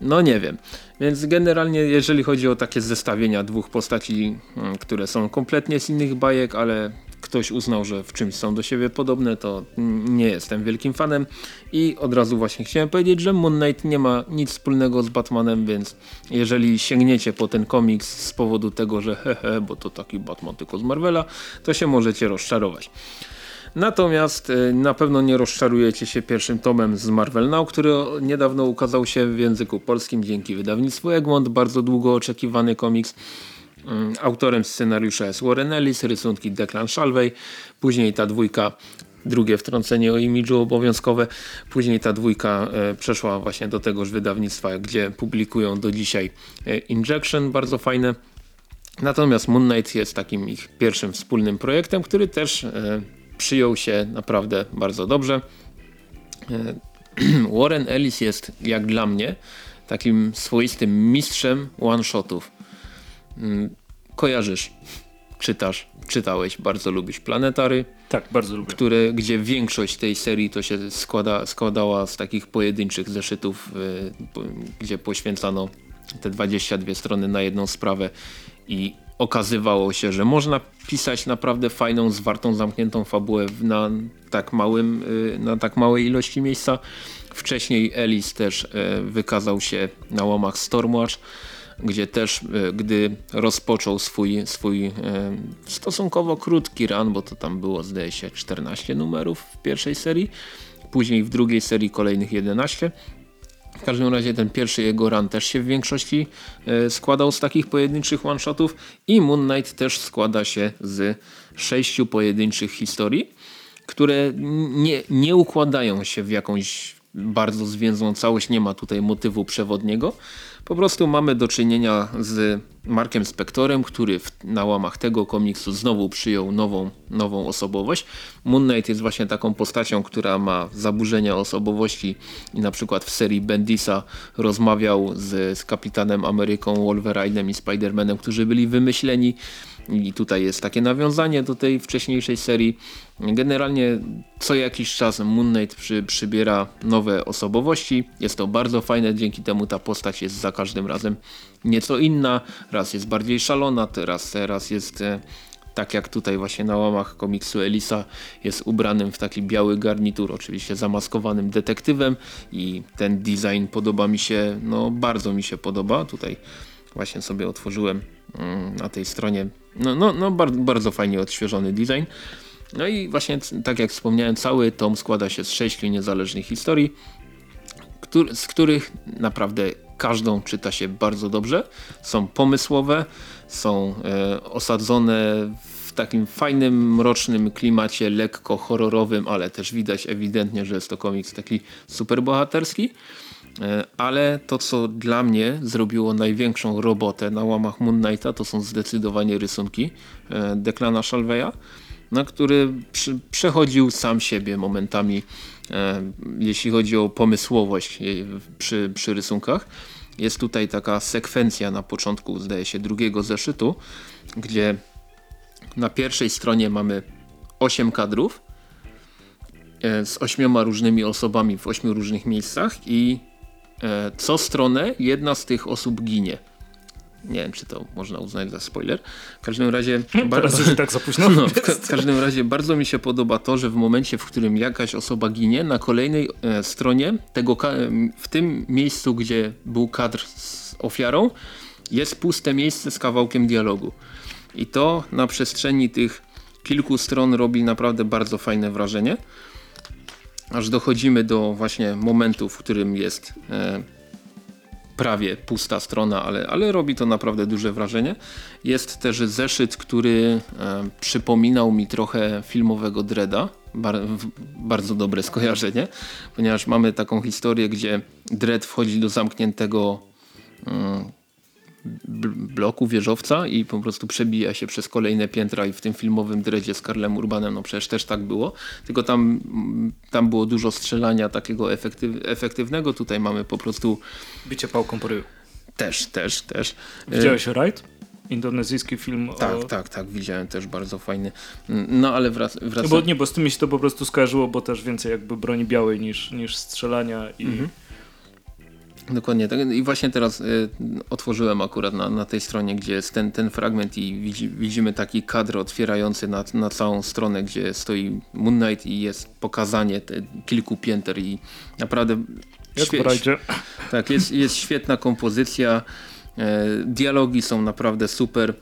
No nie wiem. Więc generalnie jeżeli chodzi o takie zestawienia dwóch postaci, mm, które są kompletnie z innych bajek, ale ktoś uznał, że w czymś są do siebie podobne, to nie jestem wielkim fanem i od razu właśnie chciałem powiedzieć, że Moon Knight nie ma nic wspólnego z Batmanem, więc jeżeli sięgniecie po ten komiks z powodu tego, że hehe, bo to taki Batman tylko z Marvela, to się możecie rozczarować. Natomiast e, na pewno nie rozczarujecie się pierwszym tomem z Marvel Now, który niedawno ukazał się w języku polskim dzięki wydawnictwu Egmont, bardzo długo oczekiwany komiks. Mm, autorem scenariusza jest Warren Ellis, rysunki Declan Shalvey, później ta dwójka drugie wtrącenie o imidżu obowiązkowe. Później ta dwójka e, przeszła właśnie do tegoż wydawnictwa, gdzie publikują do dzisiaj e, Injection, bardzo fajne. Natomiast Moon Knight jest takim ich pierwszym wspólnym projektem, który też e, przyjął się naprawdę bardzo dobrze. E, Warren Ellis jest jak dla mnie takim swoistym mistrzem one-shotów. Mm, kojarzysz, czytasz, czytałeś, bardzo lubisz Planetary. Tak, bardzo lubię. Które, gdzie większość tej serii to się składa, składała z takich pojedynczych zeszytów, y, gdzie poświęcano te 22 strony na jedną sprawę i okazywało się, że można pisać naprawdę fajną, zwartą, zamkniętą fabułę na tak, małym, y, na tak małej ilości miejsca. Wcześniej Ellis też y, wykazał się na łamach Stormwatch, gdzie też y, gdy rozpoczął swój, swój stosunkowo krótki run, bo to tam było zdaje się 14 numerów w pierwszej serii, później w drugiej serii kolejnych 11 w każdym razie ten pierwszy jego run też się w większości e, składał z takich pojedynczych one-shotów i Moon Knight też składa się z sześciu pojedynczych historii, które nie, nie układają się w jakąś bardzo zwięzłą całość, nie ma tutaj motywu przewodniego. Po prostu mamy do czynienia z Markiem Spectorem, który w, na łamach tego komiksu znowu przyjął nową, nową osobowość. Moon Knight jest właśnie taką postacią, która ma zaburzenia osobowości i na przykład w serii Bendisa rozmawiał z, z Kapitanem Ameryką, Wolverine'em i Spider-Manem, którzy byli wymyśleni i tutaj jest takie nawiązanie do tej wcześniejszej serii. Generalnie co jakiś czas Moon Knight przy, przybiera nowe osobowości. Jest to bardzo fajne, dzięki temu ta postać jest za każdym razem nieco inna. Raz jest bardziej szalona, teraz, teraz jest e, tak jak tutaj właśnie na łamach komiksu Elisa jest ubranym w taki biały garnitur, oczywiście zamaskowanym detektywem i ten design podoba mi się, no bardzo mi się podoba. Tutaj właśnie sobie otworzyłem mm, na tej stronie, no, no, no bardzo, bardzo fajnie odświeżony design. No i właśnie tak jak wspomniałem, cały tom składa się z sześciu niezależnych historii, z których naprawdę każdą czyta się bardzo dobrze. Są pomysłowe, są e, osadzone w takim fajnym, mrocznym klimacie, lekko horrorowym, ale też widać ewidentnie, że jest to komiks taki superbohaterski. E, ale to, co dla mnie zrobiło największą robotę na łamach Moon Knighta, to są zdecydowanie rysunki e, Declana Shalveya, na który przechodził sam siebie momentami, e, jeśli chodzi o pomysłowość przy, przy rysunkach. Jest tutaj taka sekwencja na początku, zdaje się, drugiego zeszytu, gdzie na pierwszej stronie mamy 8 kadrów z ośmioma różnymi osobami w ośmiu różnych miejscach i E, co stronę jedna z tych osób ginie. Nie wiem, czy to można uznać za spoiler. W każdym razie... Teraz już tak za późno. No, w, ka w, każdym razie bardzo mi się podoba to, że w momencie, w którym jakaś osoba ginie, na kolejnej e, stronie, tego w tym miejscu, gdzie był kadr z ofiarą, jest puste miejsce z kawałkiem dialogu. I to na przestrzeni tych kilku stron robi naprawdę bardzo fajne wrażenie aż dochodzimy do właśnie momentu, w którym jest e, prawie pusta strona, ale, ale robi to naprawdę duże wrażenie. Jest też zeszyt, który e, przypominał mi trochę filmowego Dreda. Bar bardzo dobre skojarzenie, ponieważ mamy taką historię, gdzie Dredd wchodzi do zamkniętego mm, bloku, wieżowca i po prostu przebija się przez kolejne piętra i w tym filmowym dredzie z Karlem Urbanem, no przecież też tak było, tylko tam, tam było dużo strzelania takiego efektyw efektywnego, tutaj mamy po prostu... Bicie pałką po ryju. Też, też, też. Widziałeś Raid? Indonezyjski film Tak, o... tak, tak, widziałem też bardzo fajny. No ale wrac wracam... Bo nie, bo z tym mi się to po prostu skojarzyło, bo też więcej jakby broni białej niż, niż strzelania i... Mhm. Dokładnie. Tak. I właśnie teraz y, otworzyłem akurat na, na tej stronie, gdzie jest ten, ten fragment i widzi, widzimy taki kadr otwierający na, na całą stronę, gdzie stoi Moon Knight i jest pokazanie te, kilku pięter i naprawdę... Jak świe- Tak, jest, jest świetna kompozycja. E, dialogi są naprawdę super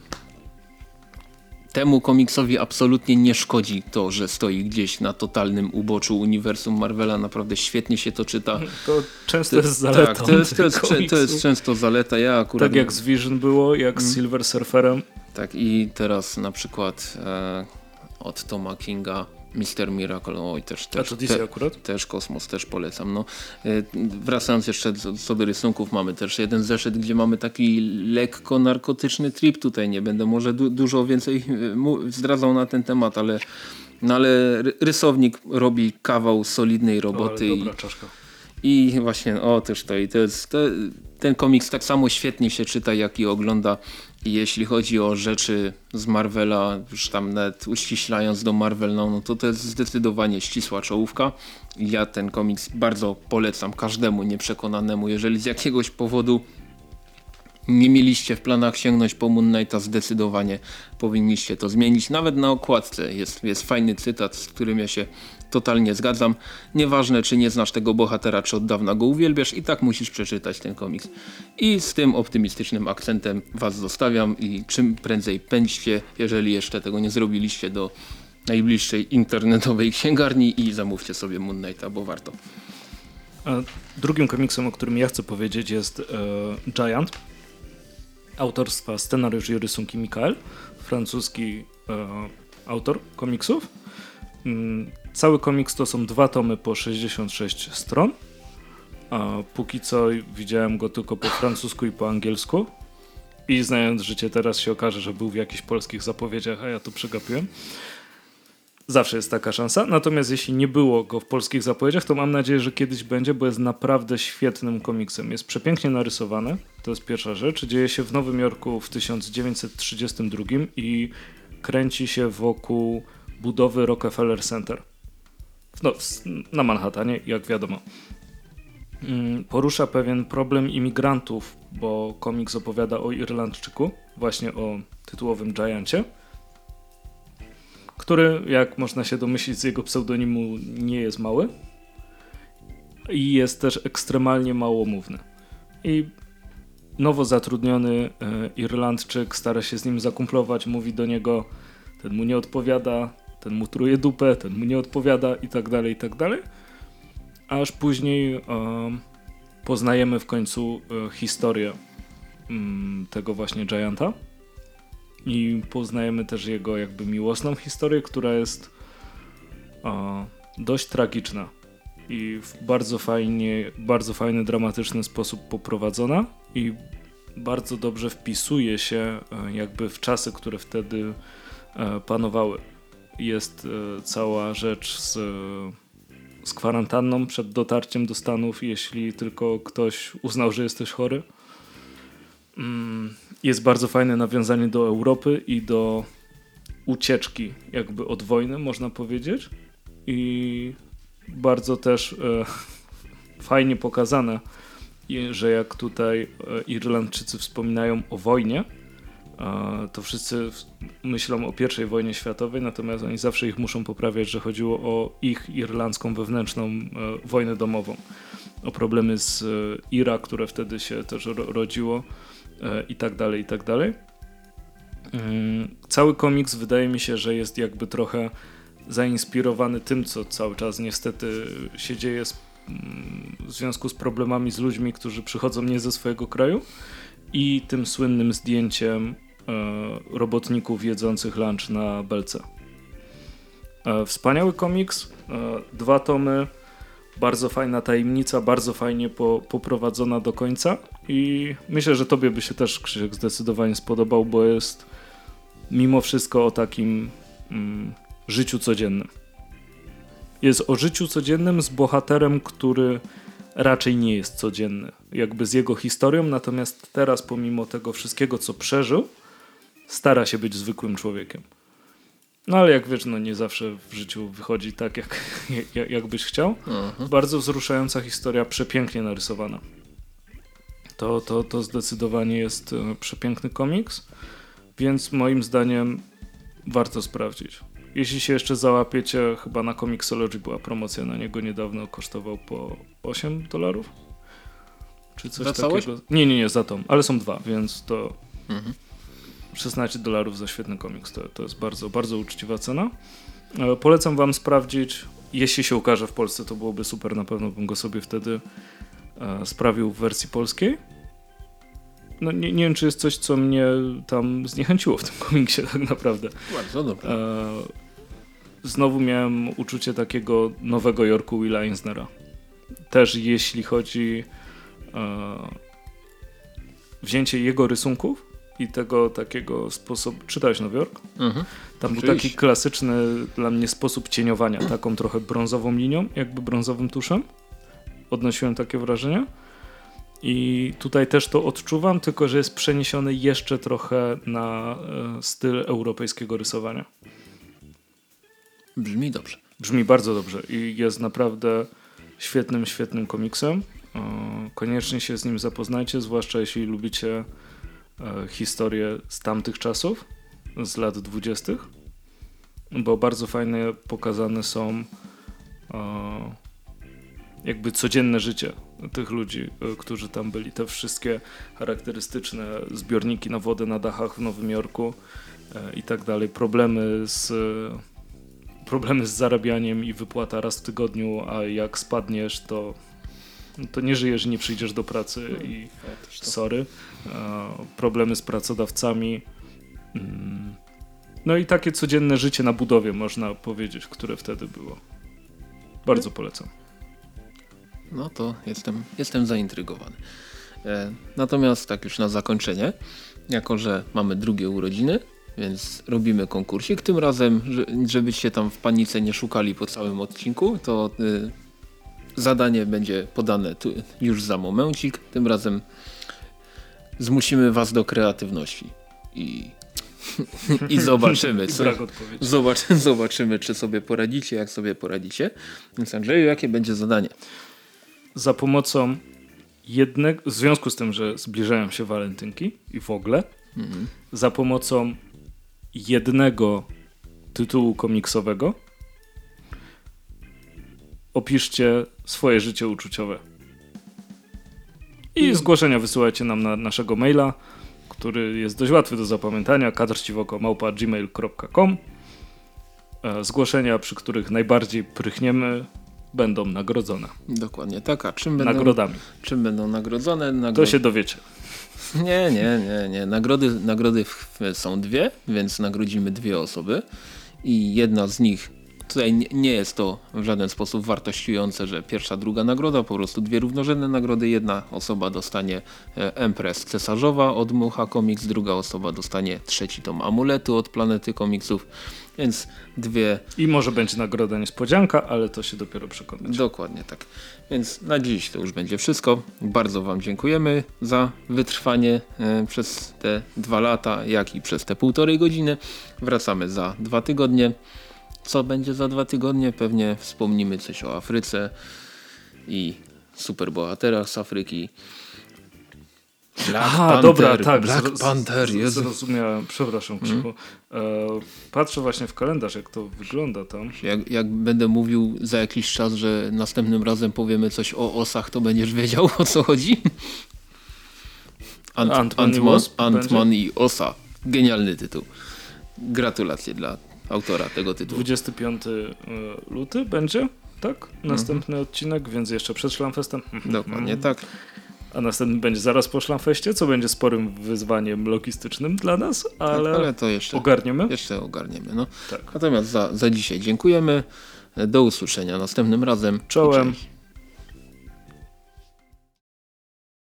temu komiksowi absolutnie nie szkodzi to, że stoi gdzieś na totalnym uboczu uniwersum Marvela. Naprawdę świetnie się to czyta. To często jest zaleta. Tak, to jest, to jest, to jest często zaleta. Ja akurat... Tak jak z Vision było, jak z mm. Silver Surferem. Tak i teraz na przykład e, od Toma Kinga Mister Miracle, oj też, też, A to DC akurat? też Kosmos, też polecam. No, e, wracając jeszcze do, co do rysunków, mamy też jeden zeszyt, gdzie mamy taki lekko narkotyczny trip, tutaj nie będę może du dużo więcej e, zdradzał na ten temat, ale, no, ale rysownik robi kawał solidnej roboty. O, dobra czaszka. I właśnie, o też to i to jest, to, ten komiks tak samo świetnie się czyta, jak i ogląda. Jeśli chodzi o rzeczy z Marvela, już tam nawet uściślając do Marvel, no, no to to jest zdecydowanie ścisła czołówka. Ja ten komiks bardzo polecam każdemu nieprzekonanemu, jeżeli z jakiegoś powodu nie mieliście w planach sięgnąć po Moon Knighta, zdecydowanie powinniście to zmienić. Nawet na okładce jest, jest fajny cytat, z którym ja się totalnie zgadzam. Nieważne czy nie znasz tego bohatera, czy od dawna go uwielbiasz, i tak musisz przeczytać ten komiks. I z tym optymistycznym akcentem was zostawiam i czym prędzej pędźcie, jeżeli jeszcze tego nie zrobiliście do najbliższej internetowej księgarni i zamówcie sobie Moon Knighta, bo warto. Drugim komiksem, o którym ja chcę powiedzieć jest e, Giant autorstwa scenariusz i rysunki Mikael, francuski e, autor komiksów. Cały komiks to są dwa tomy po 66 stron. A póki co widziałem go tylko po francusku i po angielsku. I znając życie teraz się okaże, że był w jakichś polskich zapowiedziach, a ja to przegapiłem. Zawsze jest taka szansa. Natomiast jeśli nie było go w polskich zapowiedziach, to mam nadzieję, że kiedyś będzie, bo jest naprawdę świetnym komiksem. Jest przepięknie narysowany, to jest pierwsza rzecz. Dzieje się w Nowym Jorku w 1932 i kręci się wokół budowy Rockefeller Center. No, na Manhattanie, jak wiadomo. Mm, porusza pewien problem imigrantów, bo komiks opowiada o Irlandczyku, właśnie o tytułowym Giancie który, jak można się domyślić z jego pseudonimu, nie jest mały i jest też ekstremalnie małomówny. I nowo zatrudniony e, Irlandczyk stara się z nim zakumplować, mówi do niego, ten mu nie odpowiada, ten mu truje dupę, ten mu nie odpowiada i tak dalej, i tak dalej. Aż później e, poznajemy w końcu e, historię mm, tego właśnie Gianta i poznajemy też jego jakby miłosną historię, która jest o, dość tragiczna i w bardzo fajnie, bardzo fajny, dramatyczny sposób poprowadzona i bardzo dobrze wpisuje się e, jakby w czasy, które wtedy e, panowały. Jest e, cała rzecz z, z kwarantanną przed dotarciem do Stanów, jeśli tylko ktoś uznał, że jesteś chory. Mm, jest bardzo fajne nawiązanie do Europy i do ucieczki jakby od wojny, można powiedzieć. I bardzo też e, fajnie pokazane, że jak tutaj e, Irlandczycy wspominają o wojnie, e, to wszyscy myślą o I wojnie światowej, natomiast oni zawsze ich muszą poprawiać, że chodziło o ich irlandzką wewnętrzną e, wojnę domową. O problemy z e, Ira, które wtedy się też rodziło E, i tak dalej, i tak dalej. Cały komiks wydaje mi się, że jest jakby trochę zainspirowany tym, co cały czas niestety się dzieje mm, w związku z problemami z ludźmi, którzy przychodzą nie ze swojego kraju i tym słynnym zdjęciem robotników jedzących lunch na belce. E, wspaniały komiks, dwa tomy, Bardzo fajna tajemnica, bardzo fajnie po, poprowadzona do końca i myślę, że tobie by się też Krzysiek zdecydowanie spodobał, bo jest mimo wszystko o takim mm, życiu codziennym. Jest o życiu codziennym z bohaterem, który raczej nie jest codzienny. Jakby z jego historią, natomiast teraz pomimo tego wszystkiego, co przeżył, stara się być zwykłym człowiekiem. No ale jak wiesz, no nie zawsze w życiu wychodzi tak, jak, jak, jak byś chciał. Mhm. Bardzo wzruszająca historia, przepięknie narysowana. To, to, to zdecydowanie jest e, przepiękny komiks, więc moim zdaniem warto sprawdzić. Jeśli się jeszcze załapiecie, chyba na Comixology była promocja na niego niedawno, kosztował po 8 dolarów? Czy coś Za takiego? całość? Nie, nie, nie, za tą, ale są dwa, więc to Mhm. 16 dolarów za świetny komiks. To, to jest bardzo, bardzo uczciwa cena. E, Polecam wam sprawdzić. Jeśli się ukaże w Polsce, to byłoby super. Na pewno bym go sobie wtedy e, sprawił w wersji polskiej. No nie, nie wiem, czy jest coś, co mnie tam zniechęciło w tym komiksie tak naprawdę. Bardzo dobrze. E, znowu miałem uczucie takiego nowego Jorku Willa Eisnera. Też jeśli chodzi wzięcie jego rysunków i tego takiego sposobu... Czytałeś Nowy Jork? Mhm. Tam był Oczywiście. taki klasyczny dla mnie sposób cieniowania, taką trochę brązową linią, jakby brązowym tuszem. Odnosiłem takie wrażenie. I tutaj też to odczuwam, tylko że jest przeniesiony jeszcze trochę na e, styl europejskiego rysowania. Brzmi dobrze. Brzmi bardzo dobrze i jest naprawdę świetnym, świetnym komiksem. E, Koniecznie się z nim zapoznajcie, zwłaszcza jeśli lubicie historię z tamtych czasów, z lat dwudziestych, bo bardzo fajne pokazane są e, jakby codzienne życie tych ludzi, e, którzy tam byli. Te wszystkie charakterystyczne zbiorniki na wodę na dachach w Nowym Jorku e, i tak dalej. Problemy z problemy z zarabianiem i wypłata raz w tygodniu, a jak spadniesz, to, to nie żyjesz nie przyjdziesz do pracy i sorry. E, problemy z pracodawcami. Mm. No i takie codzienne życie na budowie, można powiedzieć, które wtedy było. Bardzo polecam. No to jestem, jestem zaintrygowany. E, natomiast tak już na zakończenie, jako że mamy drugie urodziny, więc robimy konkursik. Tym razem, że- żebyście tam w panice nie szukali po całym odcinku, to y, zadanie będzie podane już za momencik. Tym razem zmusimy was do kreatywności i, i zobaczymy, co. Zobacz, zobaczymy, czy sobie poradzicie, jak sobie poradzicie. Więc Andrzeju, jakie będzie zadanie? Za pomocą jednego, w związku z tym, że zbliżają się walentynki i w ogóle, Mhm. za pomocą jednego tytułu komiksowego opiszcie swoje życie uczuciowe. I zgłoszenia wysyłajcie nam na naszego maila, który jest dość łatwy do zapamiętania, kadrciwoko.gmail.com E, Zgłoszenia, przy których najbardziej prychniemy, będą nagrodzone. Dokładnie tak. A czym będą, Nagrodami. czym będą nagrodzone? Nagro... To się dowiecie. Nie, nie, nie, nie. Nagrody, nagrody są dwie, więc nagrodzimy dwie osoby i jedna z nich, tutaj nie- jest to w żaden sposób wartościujące, że pierwsza, druga nagroda, po prostu dwie równorzędne nagrody. Jedna osoba dostanie e, Empress Cesarzowa od Mucha Comics, druga osoba dostanie trzeci tom Amuletu od Planety Komiksów, więc dwie I może będzie nagroda niespodzianka, ale to się dopiero przekonać. Dokładnie tak. Więc na dziś to już będzie wszystko. Bardzo Wam dziękujemy za wytrwanie e, przez te dwa lata, jak i przez te półtorej godziny. Wracamy za dwa tygodnie. Co będzie za dwa tygodnie? Pewnie wspomnimy coś o Afryce i superbohaterach z Afryki. Black A, Panther, dobra, tak. Black Panther, Jezu. Zrozumiałem, przepraszam Krzychu. E, patrzę właśnie w kalendarz, jak to wygląda tam. Jak, jak będę mówił za jakiś czas, że następnym razem powiemy coś o osach, to będziesz wiedział o co chodzi? Ant, Ant-Man Ant-Man, Ant-Man i Osa. Genialny tytuł. Gratulacje dla autora tego tytułu. 25 e, luty będzie, tak? Następny odcinek, więc jeszcze przed Szlamfestem. Dokładnie tak. A następny będzie zaraz po Szlamfeście, co będzie sporym wyzwaniem logistycznym dla nas, ale, Tak, ale to jeszcze, ogarniemy. jeszcze ogarniemy. No. Tak. Natomiast za, za dzisiaj dziękujemy. Do usłyszenia następnym razem. Czołem. Cześć.